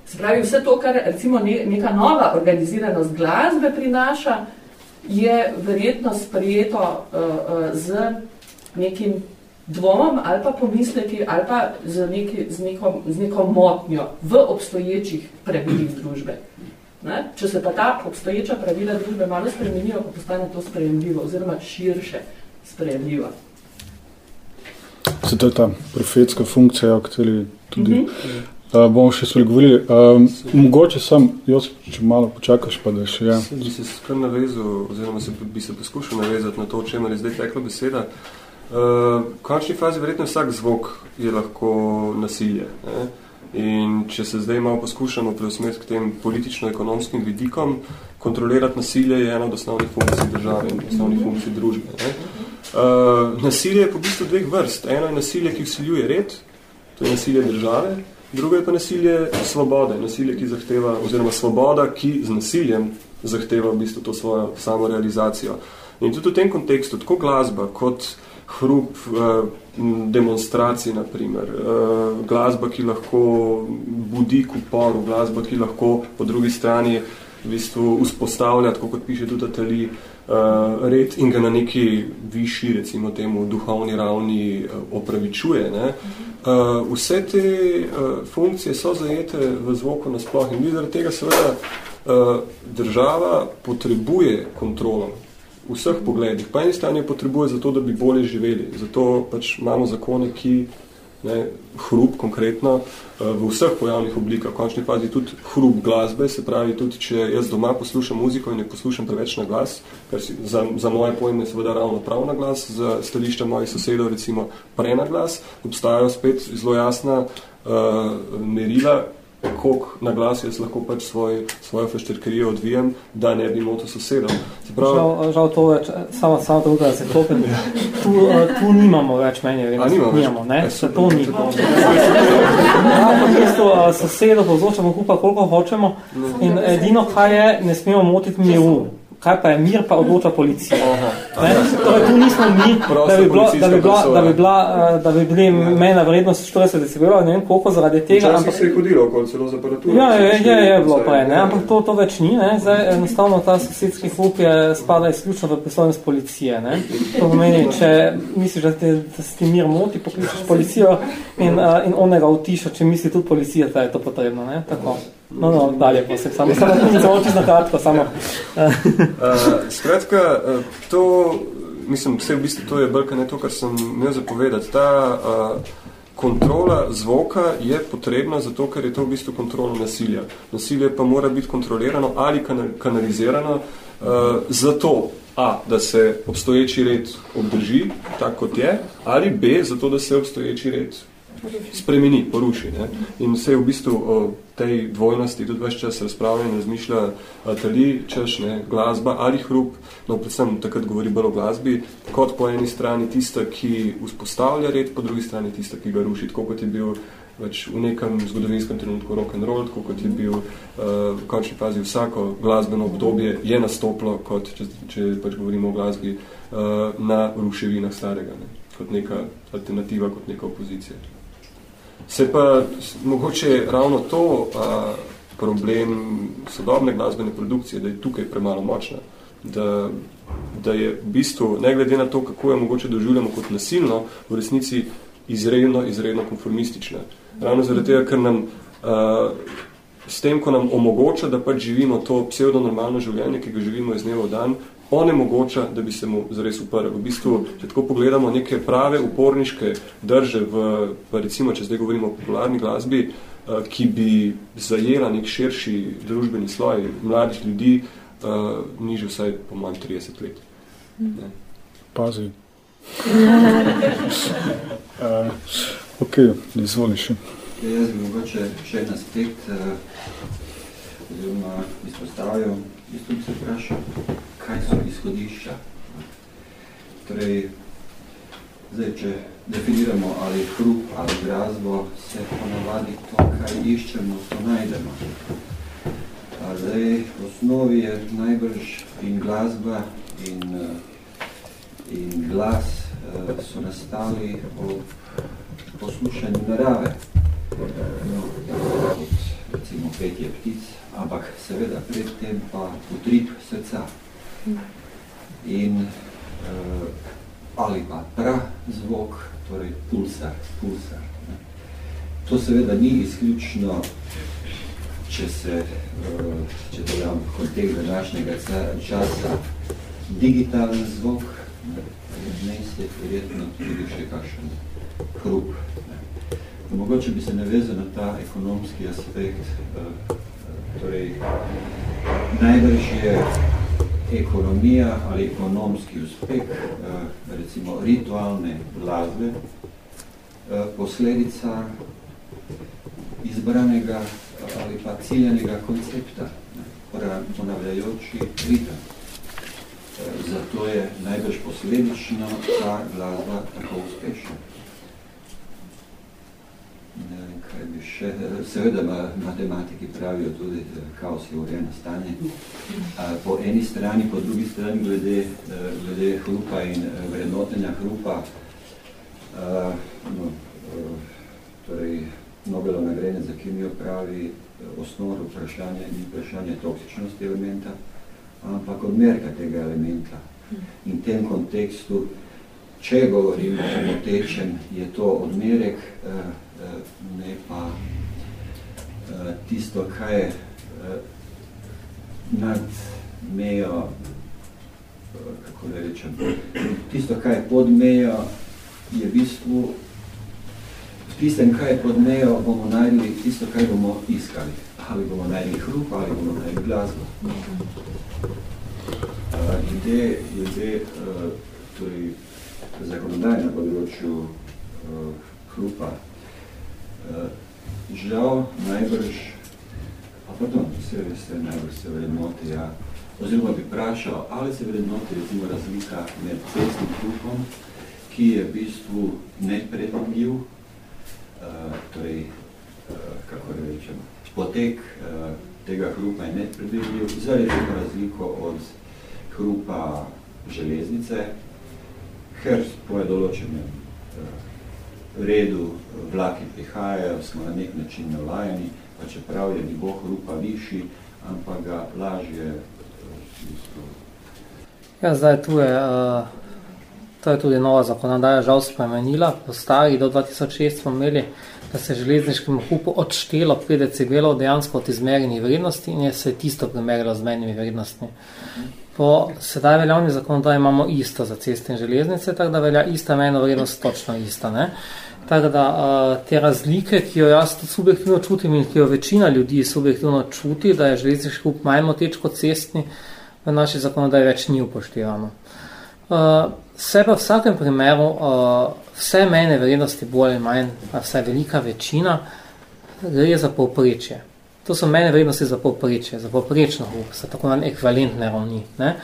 Se pravi, vse to, kar recimo neka nova organiziranost glasbe prinaša, je verjetno sprejeto uh, uh, z nekim dvomom ali pa pomisleki ali pa z, neki, z, neko, z neko motnjo v obstoječih pravilih družbe. Ne? Če se pa ta obstoječa pravila družbe malo spremenijo, pa postane to sprejemljivo oziroma širše sprejemljivo. Se to je ta profetska funkcija, o kateri tudi mm -hmm. uh, bomo še spregovorili. Um, mogoče sem, jaz, če malo počakaš, pa da še je. Ja. Bi se skr navezal, oziroma se, bi se poskušal navezati na to, o čem je zdaj tekla beseda. Uh, v končni fazi verjetno vsak zvok je lahko nasilje. Ne? In če se zdaj malo poskušamo preusmeriti k tem politično-ekonomskim vidikom, kontrolirati nasilje je ena od osnovnih funkcij države in osnovnih funkcij družbe. Ne? Uh, nasilje je po bistvu dveh vrst. Eno je nasilje, ki vsiljuje red, to je nasilje države, drugo je pa nasilje svobode, nasilje, ki zahteva, oziroma svoboda, ki z nasiljem zahteva v bistvu to svojo samorealizacijo. In tudi v tem kontekstu, tako glasba kot hrup uh, demonstracij, naprimer, uh, glasba, ki lahko budi k uporu, glasba, ki lahko po drugi strani v bistvu vzpostavlja, tako kot piše tudi Atali, uh, red in ga na neki višji, recimo temu, duhovni ravni uh, opravičuje. Ne? Uh, vse te uh, funkcije so zajete v zvoku nasploh in zaradi tega seveda uh, država potrebuje kontrolo vseh pogledih. Pa eni stanje potrebuje zato, da bi bolje živeli. Zato pač imamo zakone, ki ne, hrup konkretno eh, v vseh pojavnih oblikah, v končni fazi tudi hrup glasbe, se pravi tudi, če jaz doma poslušam muziko in ne poslušam preveč na glas, kar si, za, za moje pojme seveda ravno prav na glas, za stališča mojih sosedov recimo pre na glas, obstajajo spet zelo jasna uh, merila, koliko na glas jaz lahko pač svoj, svojo fešterkerijo odvijem, da ne bi motil sosedom. Prav... Žal, žal to več, samo, samo to, da se topim. Tu, uh, tu nimamo več meni, vem, nimamo, nimamo, ne? E, se to ni. Ja, v bistvu uh, sosedo povzročamo kupa, koliko hočemo in edino, kaj je, ne smemo motiti miru kaj pa je mir, pa odloča policija. Ne? Torej, tu nismo mi, da bi, bilo, da, bi bila, da, bi bila, eh, da bi bili mejna vrednost 40 decibelov, ne vem koliko zaradi tega. Včasih se je hodilo okoli celo za aparaturo. Ja, je, je, je bilo prej, ne? ampak to, to več ni. Ne? Zdaj, enostavno ta sosedski hrup je spada izključno v pristojnost policije. Ne? To pomeni, če misliš, da, te, da se ti mir moti, pokličeš policijo in, uh, in onega utiša, če misli tudi policija, da je to potrebno. Ne? Tako. No, no, dalje pa se samo, samo, [LAUGHS] samo čisto kratko, samo. uh, skratka, uh, to, mislim, vse v bistvu to je brka ne to, kar sem imel zapovedati. Ta uh, kontrola zvoka je potrebna zato, ker je to v bistvu kontrola nasilja. Nasilje pa mora biti kontrolirano ali kanalizirano uh, zato, A, da se obstoječi red obdrži, tako kot je, ali B, zato, da se obstoječi red spremeni, poruši. Ne? In vse v bistvu o tej dvojnosti tudi več čas razpravlja in razmišlja tali, češ, ne, glasba ali hrup, no predvsem takrat govori bolj o glasbi, kot po eni strani tista, ki vzpostavlja red, po drugi strani tista, ki ga ruši, tako kot je bil več v nekem zgodovinskem trenutku rock and roll, tako kot je bil uh, v končni fazi vsako glasbeno obdobje je nastoplo, kot če, če pač govorimo o glasbi, uh, na ruševinah starega, ne, kot neka alternativa, kot neka opozicija. Se pa mogoče ravno to a, problem sodobne glasbene produkcije, da je tukaj premalo močna, da, da je v bistvu, ne glede na to, kako je mogoče doživljamo kot nasilno, v resnici izredno, izredno konformistična. Ravno zaradi tega, ker nam a, s tem, ko nam omogoča, da pač živimo to pseudonormalno življenje, ki ga živimo iz dneva v dan, onemogoča, da bi se mu zares uprl. V bistvu, če tako pogledamo neke prave uporniške drže, v, pa recimo, če zdaj govorimo o popularni glasbi, uh, ki bi zajela nek širši družbeni sloj mladih ljudi, uh, ni že vsaj po manj 30 let. Ne? Pazi. [LAUGHS] uh, ok, izvoliš. Ja, jaz bi mogoče še en aspekt uh, oziroma izpostavil, jaz tudi se vprašal, kaj so izhodišča. Torej, zdaj, če definiramo ali hrup ali grazbo, se ponavadi to, kaj iščemo, to najdemo. A zdaj, v osnovi je najbrž in glasba in, in glas so nastali ob poslušanju narave. No, recimo petje ptic, ampak seveda predtem pa utrip srca. In uh, ali pa pra zvok, torej pulsar, pulsar. Ne. To seveda ni izključno, če se, uh, če dodam kontekst današnjega časa, digitalen zvok, dnes je verjetno tudi še kakšen hrup. Ne. Mogoče bi se navezal na ta ekonomski aspekt, uh, torej najbrž je ekonomija ali ekonomski uspeh, eh, recimo ritualne glasbe, eh, posledica izbranega ali pa ciljenega koncepta, ponavljajoči ritem. Eh, zato je najbrž posledično ta glasba tako uspešna ne vem, kaj še, seveda matematiki pravijo tudi, kaos je urejeno stanje. Po eni strani, po drugi strani, glede, glede hrupa in vrednotenja hrupa, no, torej Nobelov nagrade za kemijo pravi osnovno vprašanje in vprašanje toksičnosti elementa, ampak odmerka tega elementa. In v tem kontekstu, če govorimo o motečem, je to odmerek, Eh, ne pa eh, tisto, kaj je eh, nad mejo, kako da rečem, tisto, kaj je pod mejo, je v bistvu, v tistem, kaj je pod mejo, bomo najdli tisto, kaj bomo iskali. Ali bomo najdli hrup, ali bomo najdli glasbo. Ljudje, ljudje, torej zakonodaj na področju hrupa, žal, najbrž, a pardon, vse veste, najbrž se vrednoti, ja. Oziroma bi prašal, ali se vrednoti recimo razlika med cestnim hrupom, ki je v bistvu nepredljiv, uh, torej, uh, kako rečem, potek uh, tega hrupa je nepredljiv, za recimo razliko od hrupa železnice, ker po določenem uh, redu, vlaki prihajajo, smo na nek način navajeni, pa čeprav je nivo hrupa višji, ampak ga lažje uh, Ja, zdaj tu je, uh, to je tudi nova zakonodaja žal spremenila. Po stari do 2006 smo imeli, da se železniškem hrupu odštelo 5 decibelov dejansko od izmerjenih vrednosti in je se tisto primerilo z menjimi vrednostmi. Po sedaj veljavni zakonodaji imamo isto za ceste in železnice, tako da velja ista mejna vrednost točno ista. Ne? Tako da te razlike, ki jo jaz subjektivno čutim in ki jo večina ljudi subjektivno čuti, da je železniški kup manj moteč kot cestni, v naši zakonodaji več ni upoštevano. Se pa v vsakem primeru vse mejne vrednosti bolj in manj, vsaj velika večina, gre za povprečje. To so mejne vrednosti za povprečje, za povprečno kup, za tako manj ekvivalentne ravni. Ne?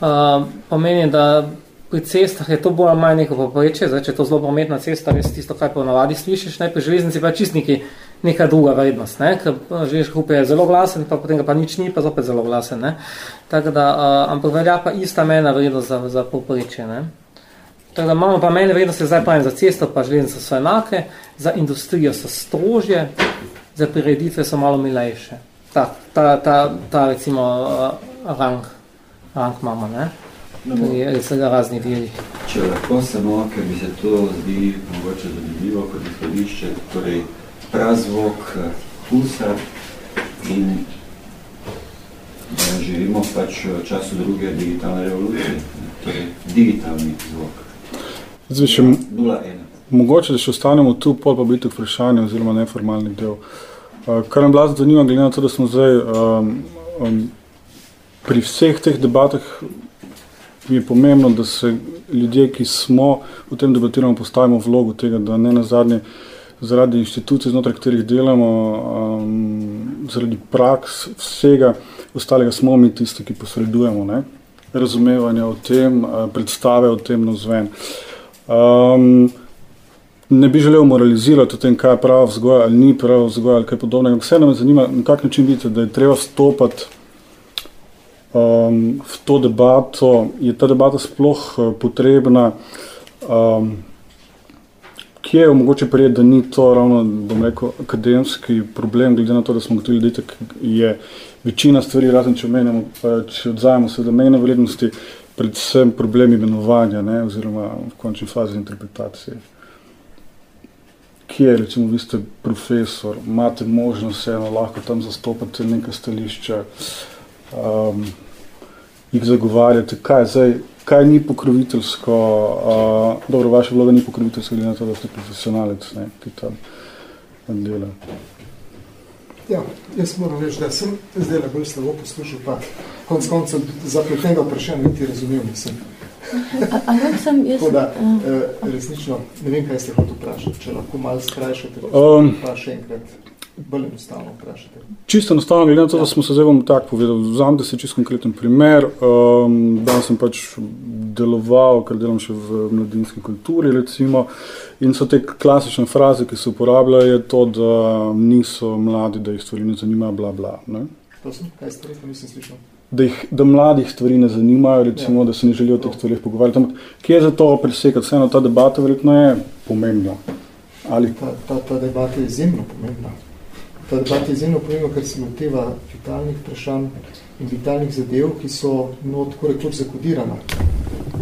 Uh, pomeni, da pri cestah je to bolj ali manj neko poprečje, zdaj, če je to zelo prometna cesta, res tisto, kaj po navadi slišiš, ne, pri železnici pa čist neki, neka druga vrednost, ne, ker železniški kup je zelo glasen, pa potem ga pa nič ni, pa zopet zelo glasen, ne. Tako da, uh, ampak velja pa ista mena vrednost za, za poprečje, ne. Tako da imamo pa mene vrednosti zdaj pravim za cesto, pa železnice so enake, za industrijo so strožje, za prireditve so malo milejše. Ta, ta, ta, ta recimo uh, rang, rang imamo, ne. No, je vsega razni viri. Če lahko samo, ker bi se to zdi mogoče zanimivo kot izhodišče, torej prazvok, pulsa in da živimo pač v času druge digitalne revolucije, torej digitalni zvok. Zdaj, še, mogoče, da še ostanemo tu, pol pa biti vprašanje oziroma neformalni del. Uh, kar nam blazno zanima, glede na to, da smo zdaj um, um, pri vseh teh debatah je pomembno, da se ljudje, ki smo v tem debatiramo, postavimo vlogo tega, da ne nazadnje zaradi inštitucij, znotraj katerih delamo, um, zaradi praks vsega ostalega smo mi tisti, ki posredujemo ne? razumevanje o tem, predstave o tem nozven. Um, ne bi želel moralizirati o tem, kaj je prav vzgoja ali ni prav vzgoja ali kaj podobnega. Vse nam zanima, na kak način vidite, da je treba stopati um, v to debato, je ta debata sploh uh, potrebna, um, ki kje je mogoče prijeti, da ni to ravno, bom rekel, akademski problem, glede na to, da smo gotovili, da je večina stvari, razen če omenjamo, če odzajemo se do mejne vrednosti, predvsem problem imenovanja, ne, oziroma v končni fazi interpretacije. Kje, recimo, vi ste profesor, imate možnost eno lahko tam zastopati nekaj stališča, um, jih zagovarjate, kaj zdaj, kaj ni pokroviteljsko, uh, dobro, vaša vloga ni pokroviteljska, glede na to, da ste profesionalec, ne, ki tam dela. Ja, jaz moram reči, da sem zdaj le bolj slabo poslušal, pa konc koncev zapletenega vprašanja niti razumel nisem. Ampak sem jaz... Tako da, eh, resnično, ne vem, kaj ste hotel vprašati, če lahko malo skrajšate, um, pa še enkrat bolj enostavno vprašate. Čisto enostavno, glede na to, da smo se zdaj vam tako povedal, vzam, da se čisto konkreten primer, um, dan sem pač deloval, ker delam še v mladinski kulturi, recimo, in so te klasične fraze, ki se uporabljajo, je to, da niso mladi, da jih stvari ne zanima, bla, bla. Ne? Prosim, kaj ste rekli, nisem slišal? Da, jih, da mladih stvari ne zanimajo, recimo, ja. da se ne želijo o teh stvarih pogovarjati. Ampak, kje je za to presekati? Vseeno ta debata verjetno je pomembna. Ali? Ta, ta, ta debata je izjemno pomembna. Ta debat je izjemno pomembno, ker se loteva vitalnih vprašanj in vitalnih zadev, ki so no, tako rekoč zakodirana.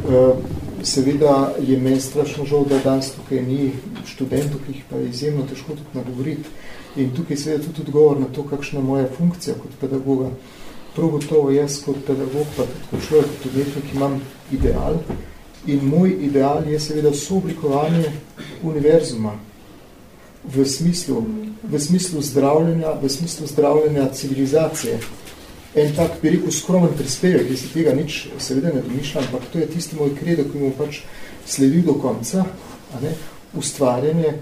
Uh, seveda je meni strašno žal, da danes tukaj ni študentov, ki jih pa je izjemno težko tudi nagovoriti. In tukaj seveda tudi odgovor na to, kakšna je moja funkcija kot pedagoga. Prav gotovo jaz kot pedagog, pa tudi kot človek, kot umetnik imam ideal. In moj ideal je seveda sooblikovanje univerzuma, v smislu, v smislu zdravljenja, v smislu zdravljenja civilizacije. En tak, bi rekel, skromen prispevek, ki se tega nič seveda ne domišljam, ampak to je tisti moj kredo, ki mu pač sledi do konca, a ne? ustvarjanje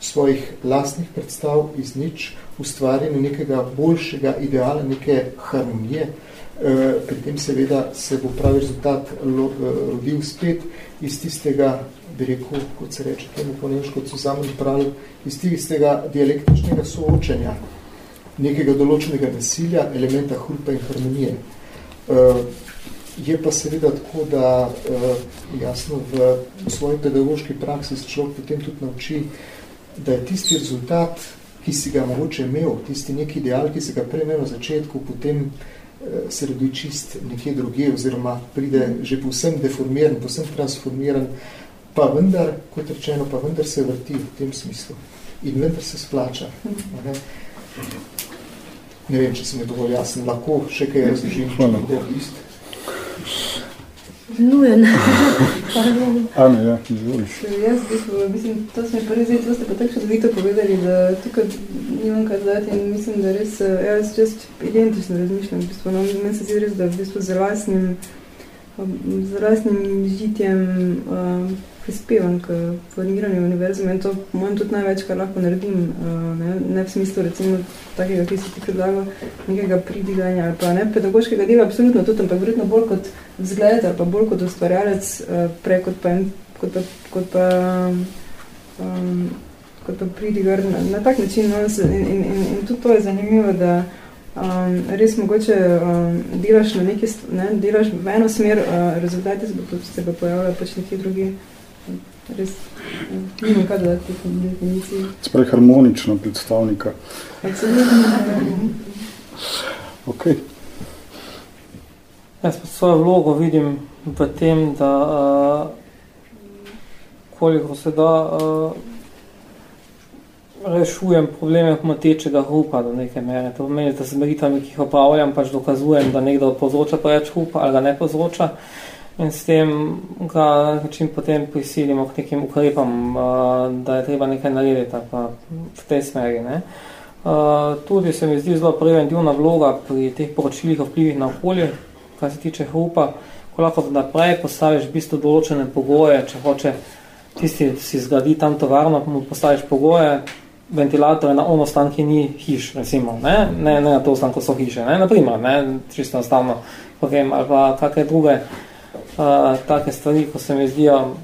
svojih lastnih predstav iz nič, ustvarjanje nekega boljšega ideala, neke harmonije, e, pri tem seveda se bo pravi rezultat lo, e, rodil spet iz tistega bi rekel, kot se reče temu po nemško, zusammenpravil, iz tistega dialektičnega soočenja, nekega določenega nasilja, elementa hrupa in harmonije. Uh, je pa seveda tako, da uh, jasno v, svoji pedagoški praksi se človek potem tudi nauči, da je tisti rezultat, ki si ga mogoče imel, tisti neki ideal, ki si ga prej imel na začetku, potem uh, se rodi čist nekje druge, oziroma pride že povsem deformiran, povsem transformiran, pa vendar, kot rečeno, pa vendar se vrti v tem smislu in vendar se splača. Ne, ne vem, če sem je dovolj jasen, lahko še kaj razložim. Hvala. Nujen. [LAUGHS] Ane, ja, izvoliš. Jaz, bistvo, mislim, to smo prvi zdaj, to ste pa tako še dovito povedali, da tukaj nimam kaj dati in mislim, da res, jaz čest identično razmišljam, bistvo, no, meni se zdi res, da v bistvu z rasnim, z rasnim žitjem uh, prispevam k formiranju univerzuma in to mojem tudi največ, kar lahko naredim, ne, ne v smislu recimo takega, ki si ti predlagal, nekega pridiganja ali pa ne, pedagoškega dela, absolutno tudi, ampak verjetno bolj kot vzgled ali pa bolj kot ustvarjalec, prej kot pa, kot pa, kot pa, um, kot pa pridigar na, na tak način. No, in, in, in, in tudi to je zanimivo, da um, res mogoče um, delaš na neki, ne, delaš v eno smer, uh, rezultati se bo, se bo pojavljali pač nekje drugi. Res, nimam kaj dodati v definiciji. Sprej harmonična predstavnika. ok. Jaz pa svojo vlogo vidim v tem, da uh, koliko se da uh, rešujem probleme motečega hrupa do neke mere. To pomeni, da z meritvami, ki jih opravljam, pač dokazujem, da nekdo povzroča preveč hrupa ali ga ne povzroča. In s tem ga način potem prisilimo k nekim ukrepom, da je treba nekaj narediti pa v tej smeri. Ne. Tudi se mi zdi zelo preventivna vloga pri teh poročilih o vplivih na okolje, kar se tiče hrupa, ko lahko naprej postaviš v bistvu določene pogoje, če hoče tisti si zgradi tam tovarno, mu postaviš pogoje, ventilatore na ono stan, ki ni hiš, recimo, ne, ne, ne na to stan, ko so hiše, ne, naprimer, ne, čisto enostavno povem, ali pa kakve druge take stvari, ko se mi zdijo,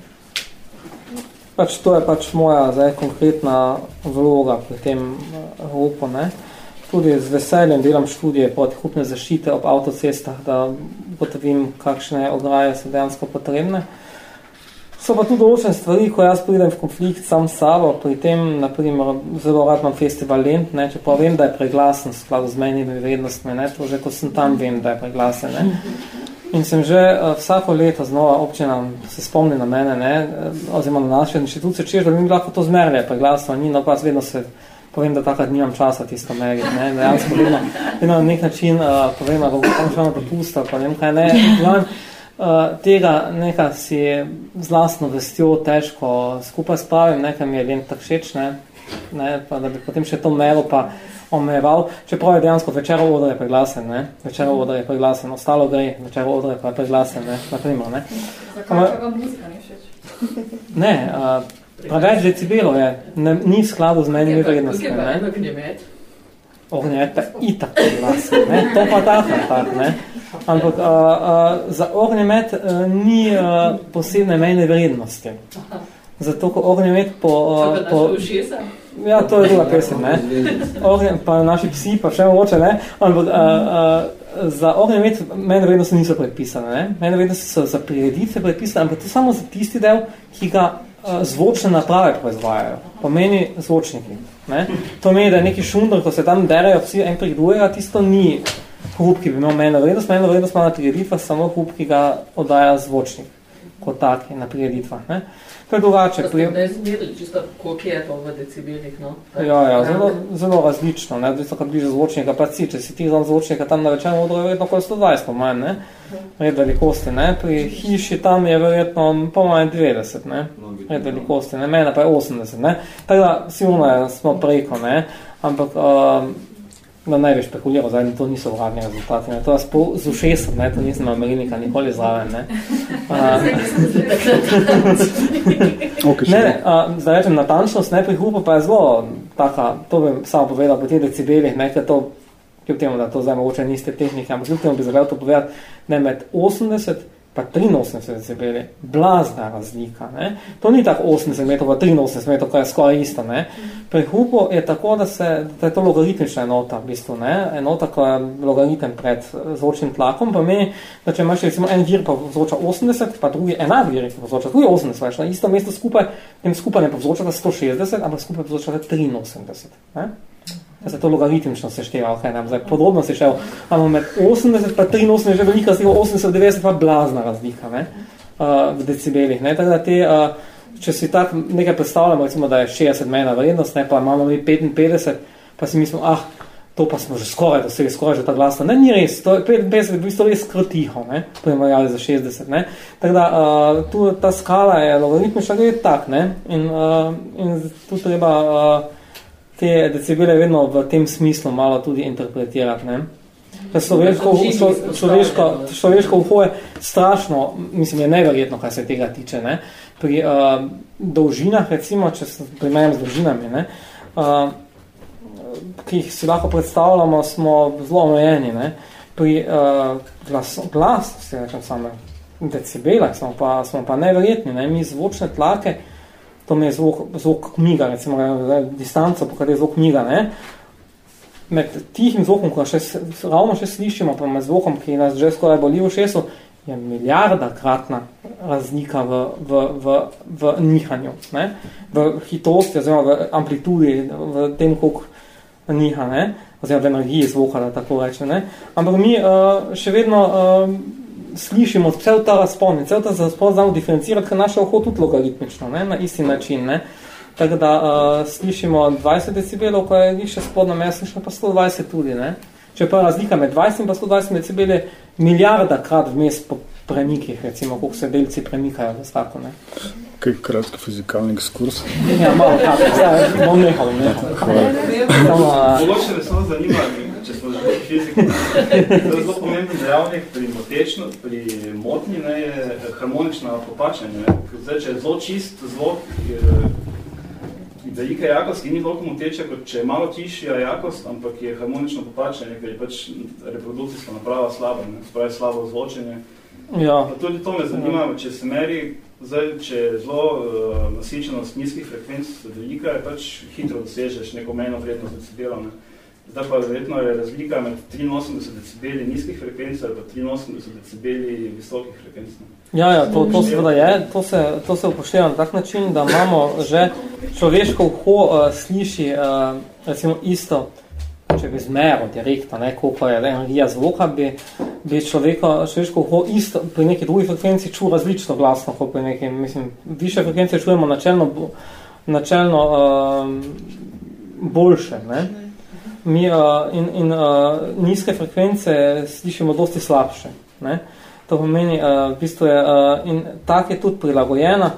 pač to je pač moja zdaj konkretna vloga pri tem rupu, ne. Tudi z veseljem delam študije protihupne zaščite ob avtocestah, da potrvim, kakšne ograje so dejansko potrebne. So pa tudi določene stvari, ko jaz pridem v konflikt sam s sabo, pri tem, naprimer, zelo rad imam festival Lent, ne, če pa vem, da je preglasen v skladu z menimi vrednostmi, ne, to že ko sem tam vem, da je preglasen. Ne. In sem že uh, vsako leto znova občina se spomni na mene, ne, oziroma na naše inštitucije, češ, da bi mi lahko to zmerili, preglasno, ni, no pa vedno se povem, da takrat nimam časa tisto meriti, ne, dejansko vedno, vedno na nek način uh, povem, da bo tam šlo na dopusta, pa ne vem kaj ne, glavim, Uh, tega nekaj si z lastno vestjo težko skupaj spravim, nekaj mi je len tak všeč, ne? Ne? Pa, da bi potem še to melo pa omejeval. Čeprav je dejansko večero odr je preglasen, ne? večero odr je preglasen, ostalo gre, večero odr je pa preglasen, ne? naprimer. Ne? Zakaj če vam muzika ni všeč? [LAUGHS] Ne, uh, preveč decibelov je, ne, ni v skladu z menimi vrednostmi. Tukaj pa eno gnjemet. Ognjemet pa itak preglasen, ne? to pa tako, tak, ne? Ampak uh, uh, za ognjemet uh, ni uh, posebne mejne vrednosti. Zato, ko ognjemet po... Uh, po ja, to je druga pesem, ne? Ognje, pa naši psi, pa še mogoče, ne? Ampak uh, uh, za ognjemet mejne vrednosti niso predpisane, ne? Mejne vrednosti so za prireditve predpisane, ampak to samo za tisti del, ki ga uh, zvočne naprave proizvajajo. Pomeni zvočniki. Ne? To meni, da je neki šundr, ko se tam derajo vsi en prek drugega, tisto ni hrup, ki bi imel mejno vrednost. Mejno vrednost ima na prireditvah samo hrup, ki ga oddaja zvočnik, kot taki na prireditvah. Ne? To je drugače. Pa ste ne zmerili čisto, koliko je to v decibelih, no? Ja, ja, zelo, zelo različno, ne, so kad bliže zvočnika, pa si, če si ti zam zvočnika tam na večernem odru, je verjetno okoli 120 po manj, ne, red velikosti, ne, pri hiši tam je verjetno po manj 90, ne, red velikosti, ne, mena pa je 80, ne, tako da sigurno je, smo preko, ne, ampak, um, ne bi špekuliral, zdaj to niso uradni rezultati, ne, to je spo, z ušesom, ne, to nisem Amerika nikoli zraven, ne. [LAUGHS] Uh, Okay, ne, ne, uh, zdaj rečem, natančnost ne pri hrupu pa je zelo taka, to bi samo povedal po teh decibelih, ne, ker to, kljub temu, da to zdaj mogoče niste tehnike, ampak kljub temu bi zavedal to povedati, ne, med 80 pa 83 decibeli, blazna razlika, ne. To ni tako 80 metrov pa 83 metrov, kar je skoraj isto, ne. Pri hrupu je tako, da, se, da je to logaritmična enota, v bistvu, ne. Enota, ko je logaritem pred zvočnim tlakom, pa meni, da če imaš recimo en vir pa vzroča 80, pa drugi enak vir, ki vzroča tudi 80, veš, na isto mesto skupaj, tem skupaj ne povzročata 160, ampak skupaj povzročata 83, ne. Zdaj to logaritmično sešteva, okay, ne, zdaj podrobno se šel, ampak med 80 pa 83 je velika razlika, 80 90 pa blazna razlika, ne, uh, v decibelih, ne, tako da te, uh, če si tak nekaj predstavljamo, recimo, da je 60 mejna vrednost, ne, pa imamo mi 55, pa si mislimo, ah, to pa smo že skoraj dosegli, skoraj že ta glasna. Ne, ni res, to je 55, v bistvu res kratiho, ne, primerjali za 60, ne. Tako da, uh, tu ta skala je logaritmična, gre tak, ne, in, uh, in tu treba uh, te decibele vedno v tem smislu malo tudi interpretirati, ne. Človeško, človeško, človeško uho je strašno, mislim, je neverjetno, kaj se tega tiče. Ne? Pri uh, dolžinah, recimo, če se primerjam z dolžinami, ne? Uh, ki jih si lahko predstavljamo, smo zelo omejeni. Ne? Pri uh, glas, glas, se rečem same, decibelah smo pa, smo pa neverjetni. Ne? Mi zvočne tlake, to mi je zvok, zvok knjiga, recimo, distanca, po kateri je zvok knjiga, ne? med tihim zvokom, ko še, ravno še slišimo, pa med zvokom, ki nas že skoraj boli v šesu, je milijarda kratna razlika v, v, v, v nihanju, ne? v hitrosti, oziroma v amplitudi, v tem, koliko niha, ne? oziroma v energiji zvoka, da tako reče. Ne? Ampak mi uh, še vedno uh, slišimo cel ta razpon, cel ta razpon znamo diferencirati, ker naše oho tudi logaritmično, ne? na isti način. Ne? Tako da uh, slišimo 20 decibelov, ko je više spodno meja, slišimo pa 120 tudi. Ne? Če pa razlika med 20 in 120 decibeli, milijarda krat vmes po premikih, recimo, koliko se delci premikajo v zraku. Ne? Kaj kratki fizikalni ekskurs? Ja, malo kratki, zdaj bom nehal. Mogoče me samo zanima, če smo že fiziki. Zelo pomemben dejavnik pri motečno, pri motnji ne, je harmonično popačanje. Zdaj, če je zelo čist zvok, velika jakost, ki ni toliko moteče, kot če je malo tišja jakost, ampak je harmonično popačenje, ker je pač reprodukcijska naprava slaba, ne, spravi slabo zvočenje. Ja. Pa tudi to me zanima, če se meri, zdaj, če je zelo uh, nasičenost nizkih frekvenc velika, je pač hitro dosežeš neko mejno vrednost decibelov. Ne. Zdaj pa verjetno je razlika med 83 decibeli nizkih frekvenc ali pa 83 decibeli visokih frekvenc. Ja, ja, to, to seveda je, to se, to se upošteva na tak način, da imamo že človeško uho uh, sliši uh, recimo isto, če bi zmero direktno, ne, koliko je energija zvoka, bi, bi človeko, človeško uho isto pri neki drugi frekvenci čul različno glasno, kot pri neki, mislim, više frekvence čujemo načelno, načelno uh, boljše, ne. Mi uh, in, in uh, nizke frekvence slišimo dosti slabše, ne. To pomeni, uh, v bistvu je, uh, in tak je tudi prilagojena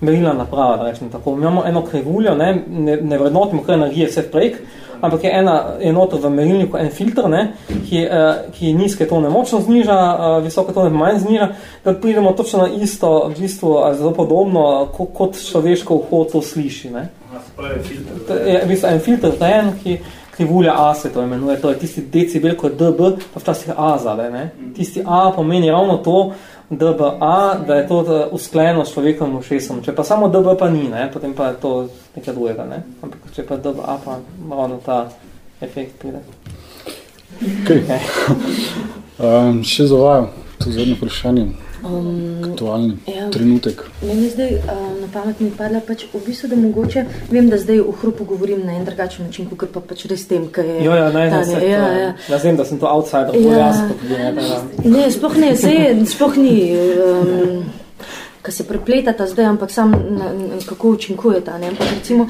merilna naprava, da rečem tako. Mi imamo eno krivuljo, ne, ne, ne vrednotimo kar energije vse prek, ampak je ena enota v merilniku, en filter, ne, ki, uh, ki nizke tone močno zniža, uh, visoke tone manj zniža, da pridemo točno na isto, v bistvu, zelo podobno, kot, kot človeško uho to sliši. Ne. Se pravi filter. Je, v bistvu, en filter, ta en, ki, krivulja A se to imenuje, to je tisti decibel kot DB, pa včasih A zale, ne. Tisti A pomeni ravno to, DBA, da je to usklajeno s človekovim ušesom. Če pa samo DB pa ni, ne, potem pa je to nekaj drugega, ne. Ampak če pa DBA pa ravno ta efekt pride. Okay. [LAUGHS] um, še za vajo, to zadnje vprašanje. Um, aktualni ja, trenutek. Meni zdaj uh, na pamet mi padla pač v bistvu, da mogoče, vem, da zdaj v hrupu govorim na en drugačen način, kot pa pač res tem, kaj je. Jo, ja, ne, tane, ne, ja, ja. Jaz vem, da sem to outsider, ja. jaz, kot ne, da, ne, sploh ne, zdaj, sploh ni, um, ka se prepletata zdaj, ampak sam na, na, kako učinkujeta, ne, ampak recimo,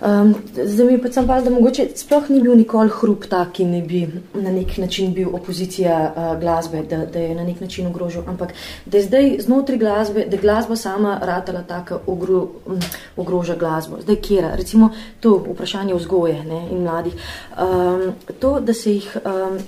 Um, zdaj mi pa sem pa, da mogoče sploh ni bil nikoli hrup tak, ki ne bi na nek način bil opozicija uh, glasbe, da, da je na nek način ogrožil, ampak da je zdaj znotraj glasbe, da je glasba sama ratala taka ogro, um, ogroža glasbo. Zdaj kjera, recimo to vprašanje vzgoje ne, in mladih. Um, to, da se jih um,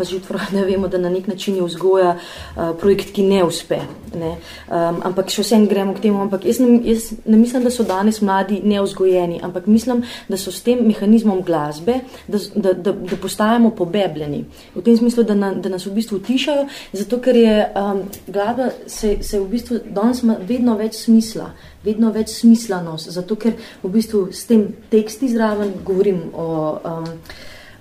pa že [LAUGHS] ne vemo, da na nek način je vzgoja uh, projekt, ki ne uspe. Ne? Um, ampak še vsem gremo k temu. Ampak jaz ne, jaz ne mislim, da so danes mladi neuzgojeni, ampak mislim, da so s tem mehanizmom glasbe, da, da, da, da postajamo pobebljeni. V tem smislu, da, na, da nas v bistvu utišajo, zato ker je um, glasba se, se v bistvu danes ima vedno več smisla vedno več smislanost, zato ker v bistvu s tem teksti zraven govorim o um,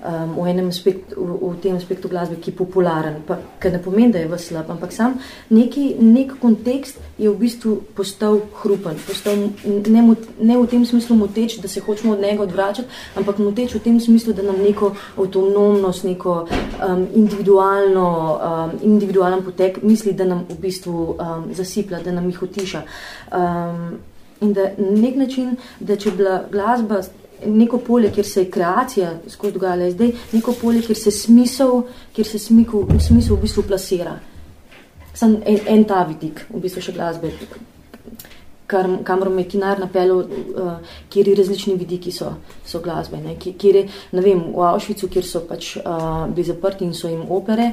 um, v, enem aspekt, v, v tem aspektu glasbe, ki je popularen, pa, kar ne pomeni, da je v slab, ampak sam neki, nek kontekst je v bistvu postal hrupen, postal ne, ne v tem smislu moteč, da se hočemo od njega odvračati, ampak moteč v tem smislu, da nam neko avtonomnost, neko um, individualno, um, individualen potek misli, da nam v bistvu um, zasiplja, da nam jih otiša. Um, in da nek način, da če bila glasba neko polje, kjer se je kreacija skozi dogajala, zdaj neko polje, kjer se smisel, kjer se smisel, smisel v bistvu plasira. Sam en, en ta vidik, v bistvu še glasbe, kar, kamor me kinar napelo, uh, kjer različni vidiki so, so glasbe. Ne? Kjer je, ne vem, v Auschwitzu, kjer so pač uh, bili zaprti in so jim opere,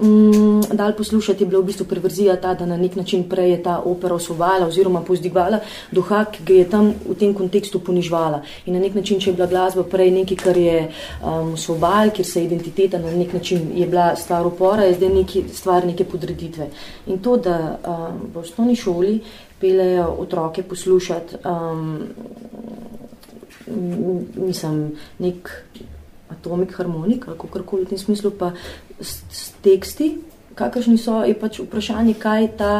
um, dal poslušati, je bila v bistvu perverzija ta, da na nek način prej je ta opera osvovala oziroma pozdigvala duha, ki ga je tam v tem kontekstu ponižvala. In na nek način, če je bila glasba prej nekaj, kar je um, osvoval, kjer se identiteta na nek način je bila stvar upora, je zdaj neki, stvar neke podreditve. In to, da um, v osnovni šoli pelejo otroke poslušati, um, mislim, nek atomik harmonik ali kakorkoli v tem smislu, pa s, s teksti, kakršni so, je pač vprašanje, kaj ta,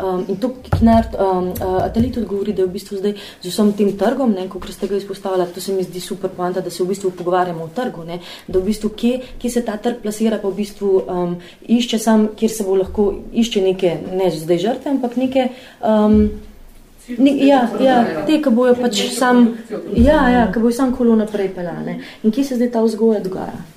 um, in to Knart um, uh, Atelit odgovori, da je v bistvu zdaj z vsem tem trgom, ne, kako ste ga izpostavili, to se mi zdi super poanta, da se v bistvu pogovarjamo o trgu, ne, da v bistvu, kje, kje se ta trg plasira, pa v bistvu um, išče sam, kjer se bo lahko, išče neke, ne zdaj žrtve, ampak neke, um, Ne, ja, ja, te, ki bojo pač sam, ja, ja, ki bojo sam kolo naprej pelane. In kje se zdaj ta vzgoja dogaja?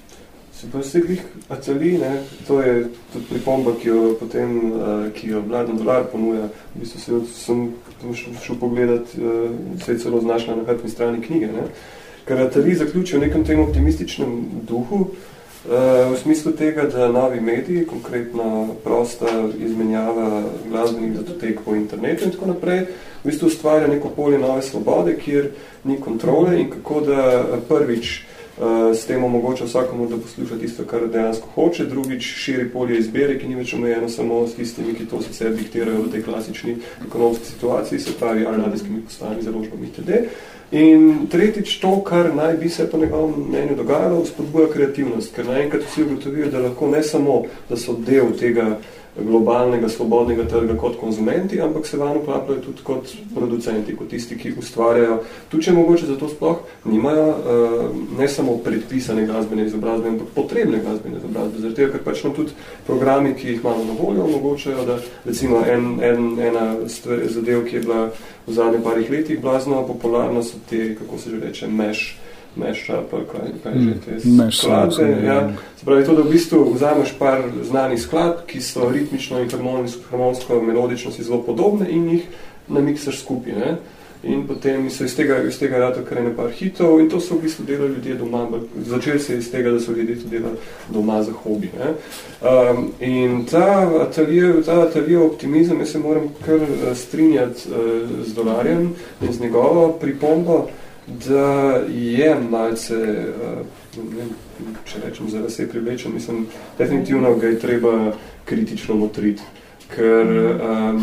Se pa vse glih aceli, ne, to je tudi pripomba, ki jo potem, uh, ki jo Vladan Dolar ponuja. V bistvu se, sem šel, šel pogledat, uh, se je celo znašla na hrbni strani knjige, ne. Ker aceli zaključijo v nekem tem optimističnem duhu, uh, v smislu tega, da novi mediji, konkretno prosta izmenjava glasbenih datotek po internetu in tako naprej, v bistvu ustvarja neko polje nove svobode, kjer ni kontrole in kako da prvič s tem omogoča vsakomu, da posluša tisto, kar dejansko hoče, drugič širi polje izbere, ki ni več omejeno samo s tistimi, ki to sicer diktirajo v tej klasični ekonomski situaciji, se pravi ali radijskimi postavami, založbami itd. In tretjič to, kar naj bi se po njegovem mnenju dogajalo, spodbuja kreativnost, ker naenkrat vsi ugotovijo, da lahko ne samo, da so del tega globalnega, svobodnega trga kot konzumenti, ampak se van uklapljajo tudi kot producenti, kot tisti, ki ustvarjajo. Tu, če mogoče zato sploh nimajo uh, ne samo predpisane glasbene izobrazbe, ampak potrebne glasbene izobrazbe, zaradi tega, ker pač nam tudi programi, ki jih imamo na voljo, omogočajo, da recimo en, en, ena zadev, ki je bila v zadnjih parih letih blazno popularna, so te, kako se že reče, mesh, mešča, pa kaj, kaj že te Mesh skladbe. Ja. ja. Se pravi, to, da v bistvu vzameš par znanih skladb, ki so ritmično in harmonijsko, harmonsko, melodično si zelo podobne in jih namiksaš skupaj. Ne? In potem so iz tega, iz tega rado kar ene par hitov in to so v bistvu delali ljudje doma. Začeli se iz tega, da so ljudje to delali doma za hobi. Ne? Um, in ta atelje, ta atelje optimizem, jaz se moram kar eh, strinjati uh, z dolarjem in z njegovo pripombo, da je malce, uh, ne če rečem, za vse privlečen, mislim, definitivno ga je treba kritično motriti. Ker um,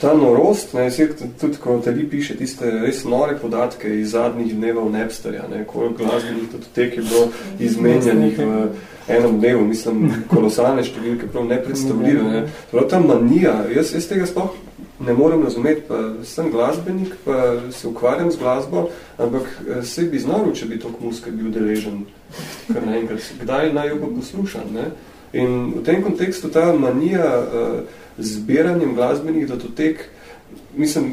ta norost, ne, jaz tudi ko tali piše tiste res nore podatke iz zadnjih dnevov Napsterja, ne, koliko glasbenih totek je bilo izmenjanih v enem dnevu, mislim, kolosalne številke, prav nepredstavljive. Ne. Prav ta manija, jaz, jaz tega sploh ne morem razumeti, pa sem glasbenik, pa se ukvarjam z glasbo, ampak eh, se bi znal, če bi toliko muske bil deležen, kar naenkrat, kdaj naj jo pa poslušam, ne? In v tem kontekstu ta manija uh, zbiranjem glasbenih datotek, mislim,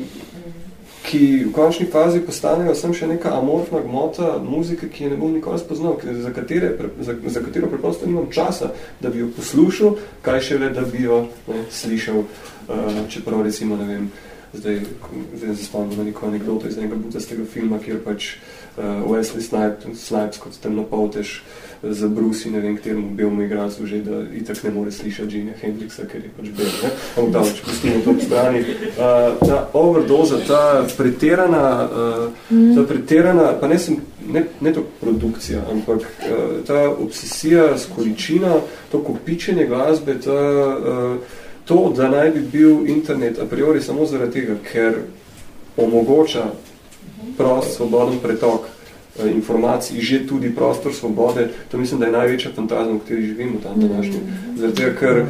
ki v končni fazi postanejo sem še neka amorfna gmota muzike, ki je ne bom nikoli spoznal, ker za, katere, za, za katero preprosto nimam časa, da bi jo poslušal, kaj šele, da bi jo ne, slišal, uh, čeprav recimo, ne vem, zdaj, zdaj se spomnim na neko anekdoto iz enega butastega filma, kjer pač uh, Wesley Snipes, Snipes kot temnopoltež za Bruce in ne vem, kateremu belmu igralcu že, da itak ne more slišati Jimmy Hendrixa, ker je pač bel, ne? Ampak da, če pustimo to strani. Uh, ta overdoza, ta pretirana, uh, ta pretirana, pa ne sem, ne, ne to produkcija, ampak uh, ta obsesija s količino, to kopičenje glasbe, ta, uh, to, da naj bi bil internet a priori samo zaradi tega, ker omogoča prost, svoboden pretok eh, informacij, že tudi prostor svobode, to mislim, da je največja fantazma, v kateri živimo tam današnji. Zaradi tega, ker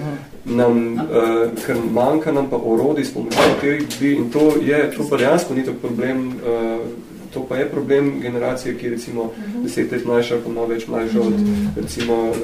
nam, uh, ker manjka nam pa orodij, s pomočjo katerih bi, in to je, to pa dejansko ni tak problem, uh, to pa je problem generacije, ki je recimo deset let mlajša, pa malo več mlajša od recimo uh,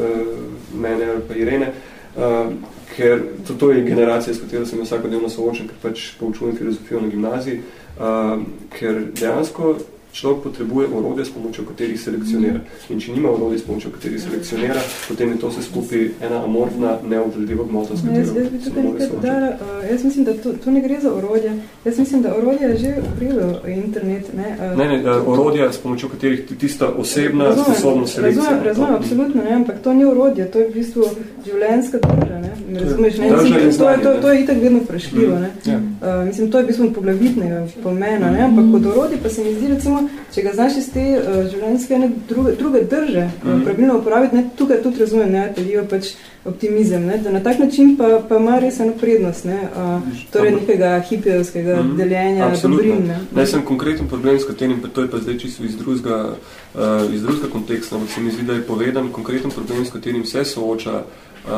mene ali pa Irene, uh, ker to, to je generacija, s katero sem vsakodnevno soočen, ker pač poučujem filozofijo na gimnaziji, uh, ker dejansko človek potrebuje orodje, s pomočjo katerih selekcionira. In če nima orodje, s pomočjo katerih selekcionira, potem je to vse skupaj ena amorfna, neobvladljiva gmota, s No, jaz, katero jaz bi se tukaj nekaj dodala. Uh, jaz mislim, da tu, tu ne gre za orodje. Jaz mislim, da orodje je že uprilo internet. Ne, uh, Ne, ne, uh, orodja, s pomočjo katerih ti- tista osebna Razumem, sposobnost selekcije. Razumem, razumem, absolutno, ne, ampak to ni orodje, to je v bistvu življenjska drža, ne, razumeš, ne, Drža mislim, to, je, to, to je itak vedno vprašljivo, ne, Ja. uh, mislim, to je v bistvu poglavitnega pomena, ne, ampak kot orodje pa se mi zdi, recimo, če ga znaš iz te uh, življenjske ene druge, druge drže uh, Mhm. pravilno uporabiti, ne, tukaj tudi razumem, ne, telijo pač optimizem, ne, da na tak način pa, pa ima res eno prednost, ne, uh, torej nekega hipijevskega Mhm. deljenja Absolutno. dobrin, ne. Ne, sem konkreten problem, s katerim, pa to je pa zdaj čisto iz drugega, uh, iz drugega konteksta, ampak se mi zdi, da je povedan konkreten problem, s katerim se sooča uh,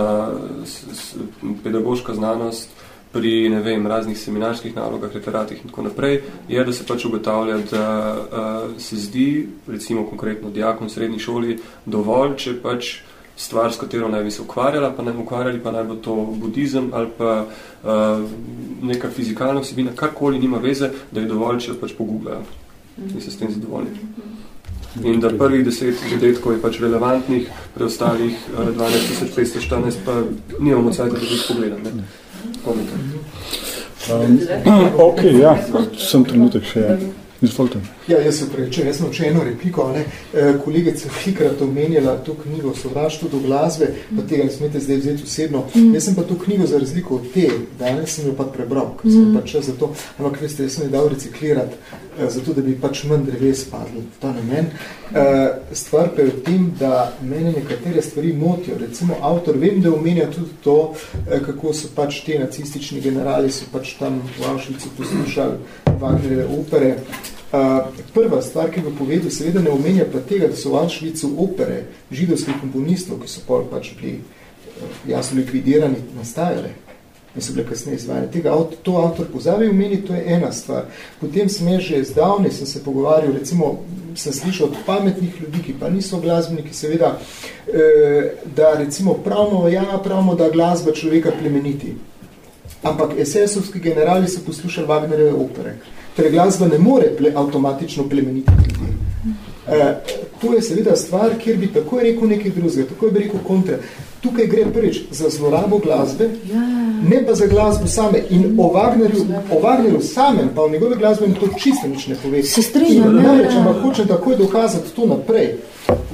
s, s, pedagoška znanost pri, ne vem, raznih seminarskih nalogah, referatih in tako naprej, je, da se pač ugotavlja, da uh, se zdi, recimo konkretno dijakom v srednji šoli, dovolj, če pač stvar, s katero naj bi se ukvarjala, pa naj bi ukvarjali, pa naj bo to budizem ali pa uh, neka fizikalna vsebina, karkoli nima veze, da je dovolj, če jo pač pogooglajo in se s tem zadovolji. In da prvih deset zadetkov je pač relevantnih, preostalih uh, 12.514 pa nimamo cajta, da bi jih Um, [CLEARS THROAT] ok, ja, sem trenutek še. Izvolite. Ja, jaz se prečem, jaz sem še eno repliko. Ne? E, kolegica velikrat omenjala to knjigo Sovraštvo do glasbe, pa tega ne smete zdaj vzeti osebno. Mm. Jaz sem pa to knjigo za razliko od te, danes sem jo pa prebral, ker sem mm. pač za to, ampak veste, jaz sem jo dal reciklirati, zato da bi pač manj dreves padli, to ne men. E, stvar pa je v tem, da mene nekatere stvari motijo. Recimo, avtor, vem, da omenja tudi to, e, kako so pač te nacistični generali, so pač tam v Auschwitzu poslušali Wagnerjeve opere. Uh, prva stvar, ki bi povedal, seveda ne omenja pa tega, da so v Auschwitzu opere židovskih komponistov, ki so pol pač bili jasno likvidirani, nastajale in so bile kasneje izvajane. Tega to avtor pozavi omeni, to je ena stvar. Potem sem je že zdavni, sem se pogovarjal, recimo, sem slišal od pametnih ljudi, ki pa niso glasbeniki, seveda, uh, da recimo pravno, ja, pravno, da glasba človeka plemeniti. Ampak SS-ovski generali so poslušali Wagnerjeve opere. Torej, glasba ne more ple, avtomatično plemeniti ljudi. E, to je seveda stvar, kjer bi takoj rekel nekaj drugega, takoj bi rekel kontra. Tukaj gre prvič za zlorabo glasbe, ja. ne pa za glasbo same. In o Wagnerju, o Wagnerju samem, pa o njegove glasbe, to čisto nič ne pove. Se strinjam, ne. Če pa hočem takoj dokazati to naprej,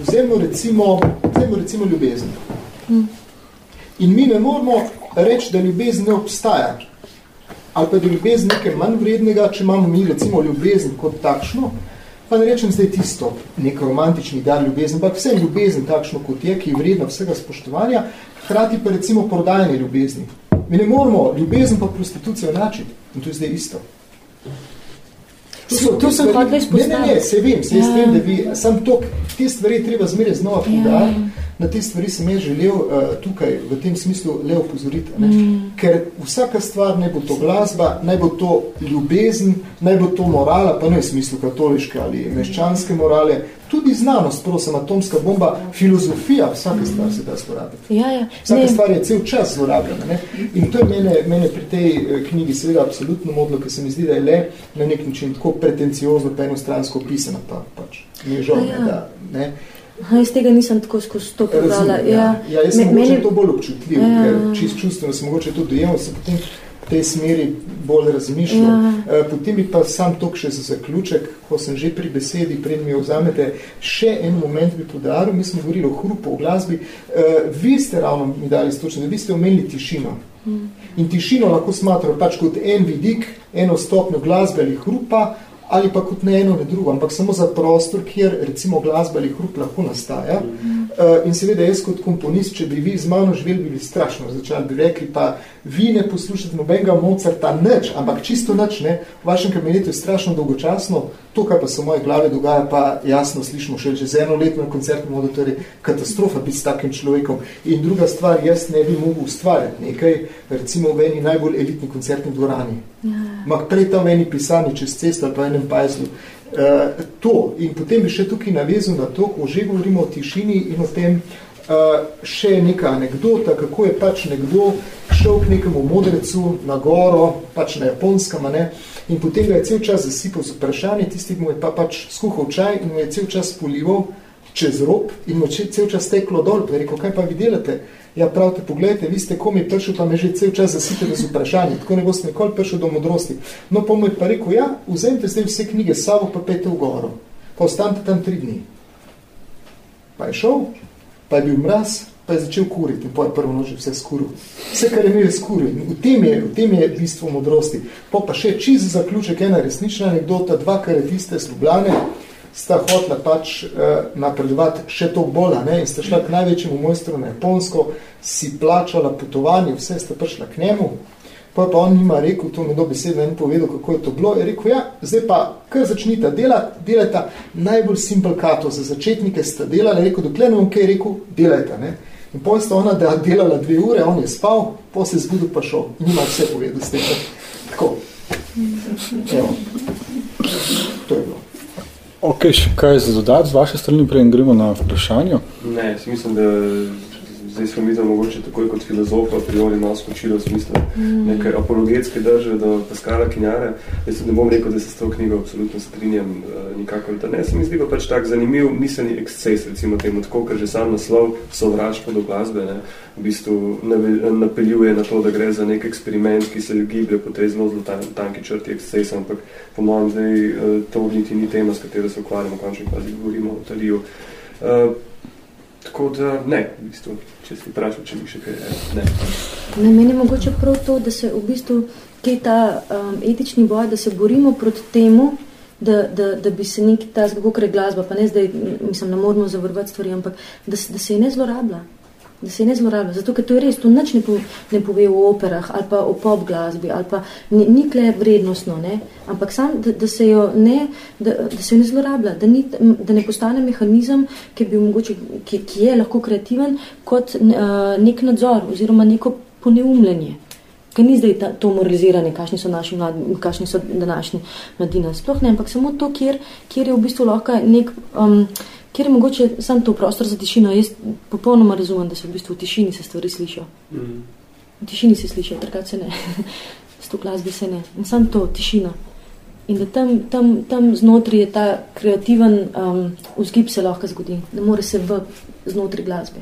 vzemimo recimo, vzemimo recimo ljubezen. Hm. In mi ne moramo reči, da ljubezen ne obstaja. Ali pa da ljubezen nekaj manj vrednega, če imamo mi recimo ljubezen kot takšno, pa ne rečem zdaj tisto, nek romantični dar ljubezen, ampak vse ljubezen takšno kot je, ki je vredna vsega spoštovanja, hkrati pa recimo prodajanje ljubezni. Mi ne moramo ljubezen pa prostitucijo načiti. In to je zdaj isto. To, so, to sem izpostaviti. Ne, ne, ne, se vem, se ja. vem, da bi sam to, te stvari treba zmeraj znova podariti. Ja na te stvari sem jaz želel uh, tukaj v tem smislu le opozoriti. Ne? Mm. Ker vsaka stvar, naj bo to glasba, naj bo to ljubezen, naj bo to morala, pa ne v smislu katoliške ali meščanske morale, tudi znanost, prosim, atomska bomba, filozofija, vsaka stvar se da zlorabiti. Ja, ja. Vsaka ne. stvar je cel čas zlorabljena. Ne? In to je mene, mene pri tej eh, knjigi seveda absolutno modlo, ker se mi zdi, da je le na nek način tako pretenciozno, pa enostransko opisana, pa pač mi je žal, ja, ja. ne, da, ne? Aha, iz tega nisem tako skozi to povedala. Ja. Ja. ja, jaz sem Me, meni... to bolj občutljiv, ja. ker čist čustveno sem mogoče to dojemal, se potem v tej smeri bolj razmišljal. Ja. Eh, potem bi pa sam tok še za zaključek, ko sem že pri besedi, pred mi vzamete, še en moment bi podaril, mi smo govorili o hrupu, o glasbi. Uh, vi ste ravno mi dali stočno, da vi ste omenili tišino. Hmm. In tišino lahko smatrajo pač kot en vidik, eno stopnjo glasbe ali hrupa, ali pa kot ne eno, ne drugo, ampak samo za prostor, kjer recimo glasba ali hrup lahko nastaja. Mm. Uh, in seveda jaz kot komponist, če bi vi z mano živeli, bi bili strašno začali, bi rekli pa, vi ne poslušate nobenega Mozarta nič, ampak čisto nič, ne, v vašem kabinetu je strašno dolgočasno, to, kar pa se v moje glave dogaja, pa jasno slišimo še že z eno leto na koncertnem modu, torej katastrofa biti s takim človekom. In druga stvar, jaz ne bi mogel ustvarjati nekaj, recimo v eni najbolj elitni koncertni dvorani. Ja. Mak prej tam v eni pisani čez cesto ali pa enem pajzlu. Uh, to. In potem bi še tukaj navezal na to, ko že govorimo o tišini in o tem, uh, še neka anekdota, kako je pač nekdo šel k nekemu modrecu na goro, pač na japonskem, ne, in potem ga je cel čas zasipal z vprašanje, tisti mu je pa pač skuhal čaj in mu je cel čas polival čez rob in mu je cel čas teklo dol, pa je rekel, kaj pa vi delate? Ja, pravite, pogledajte, vi ste komi prišel, pa me že cel čas zasipali z vprašanji, tako ne boste nikoli prišel do modrosti. No, pa mu je pa rekel, ja, vzemite zdaj vse knjige s sabo, pa pete v goro, pa ostanite tam tri dni. Pa je šel, pa je bil mraz, pa je začel kuriti in pa je prvo nože vse skuril. Vse, kar je imel, je skuril. V tem je, v tem je bistvo modrosti. Pa pa še čiz zaključek, ena resnična anekdota, dva karetiste z Ljubljane, sta hotla pač uh, napredovati še to bola, ne, in sta šla k največjemu mojstru na Japonsko, si plačala potovanje, vse sta prišla k njemu, pa pa on nima rekel, to mi do besede ni povedal, kako je to bilo, je rekel, ja, zdaj pa, kar začnita delati, delajta najbolj simpel kato, za začetnike sta delali, rekel, dokler ne bom kaj rekel, delajta, ne. In potem sta ona da delala dve ure, on je spal, potem se zbudil pa šel, nima vse povedal s tem. Tako. Evo. To je bilo. Ok, še kaj za dodati z vaše strani, prej gremo na vprašanje? Ne, mislim, da zdaj smo mi mogoče takoj kot filozofa priori nas skočili v smislu neke apologetske drže do Pascala Kinjara. Jaz ne bom rekel, da se s to knjigo absolutno strinjam uh, nikakor, da ne. Se mi zdi pa pač tak zanimiv miselni eksces, recimo temu tako, ker že sam naslov sovraštvo do glasbe, ne, v bistvu napeljuje na to, da gre za nek eksperiment, ki se giblje po tej zelo zelo tan, tanki črti ekscesa, ampak po mojem zdaj uh, to niti ni tema, s katero se ukvarjamo, končni fazi govorimo o taliju. Uh, tako da ne, v bistvu, če si vprašal, če bi še kaj ne. ne. Meni je mogoče prav to, da se v bistvu kaj ta um, etični boj, da se borimo proti temu, da, da, da bi se neki ta, kako gre glasba, pa ne zdaj, mislim, ne moramo zavrvati stvari, ampak da, da se je ne zlorablja da se ne zlorablja, zato ker to je res, to nič ne, po, ne pove o operah ali pa o pop glasbi ali pa ni, ni kle vrednostno, ne? ampak sam, da, da, se jo ne, da, da se jo ne zlorablja, da, ni, da ne postane mehanizem, ki, bi mogoče, ki, ki je lahko kreativen kot uh, nek nadzor oziroma neko poneumljenje. Ker ni zdaj ta, to moraliziranje, kakšni so naši mladi, kakšni so današnji mladina. Sploh ne, ampak samo to, kjer, kjer je v bistvu lahko nek um, kjer je mogoče sam to prostor za tišino. Jaz popolnoma razumem, da se v bistvu v tišini se stvari slišijo. Mm. V tišini se slišijo, takrat se ne. [LAUGHS] S to glasbi se ne. In sam to, tišina. In da tam, tam, tam znotraj je ta kreativen um, vzgib se lahko zgodi. Ne more se v znotraj glasbe.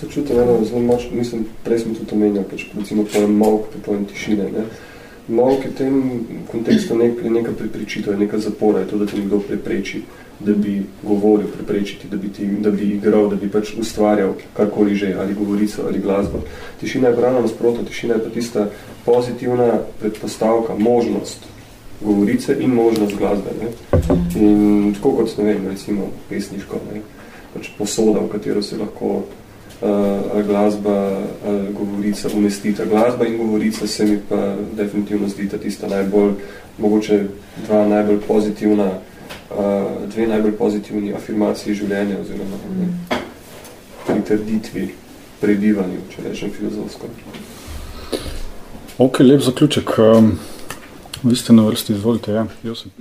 To čutim, eno zelo močno, mislim, prej smo tudi omenjali, pač recimo pojem molk, pojem tišine. Ne? Molk je v tem kontekstu nek, neka prepričitev, neka zapora, je to, da te nekdo prepreči. Uh, da bi govoril, preprečiti, da bi, ti, da bi igral, da bi pač ustvarjal karkoli že, ali govorico, ali glasbo. Tišina je pravno nasprotno, tišina je pa tista pozitivna predpostavka, možnost govorice in možnost glasbe. Ne? In tako kot, ne vem, recimo pesniško, ne? pač posoda, v katero se lahko uh, glasba, uh, govorica umestita. Glasba in govorica se mi pa definitivno zdita tista najbolj, mogoče dva najbolj pozitivna dve najbolj pozitivni afirmaciji življenja oziroma mm. pritrditvi prebivanju, če rečem filozofsko. Ok, lep zaključek. Um, vi ste na vrsti, izvolite, ja, Josip.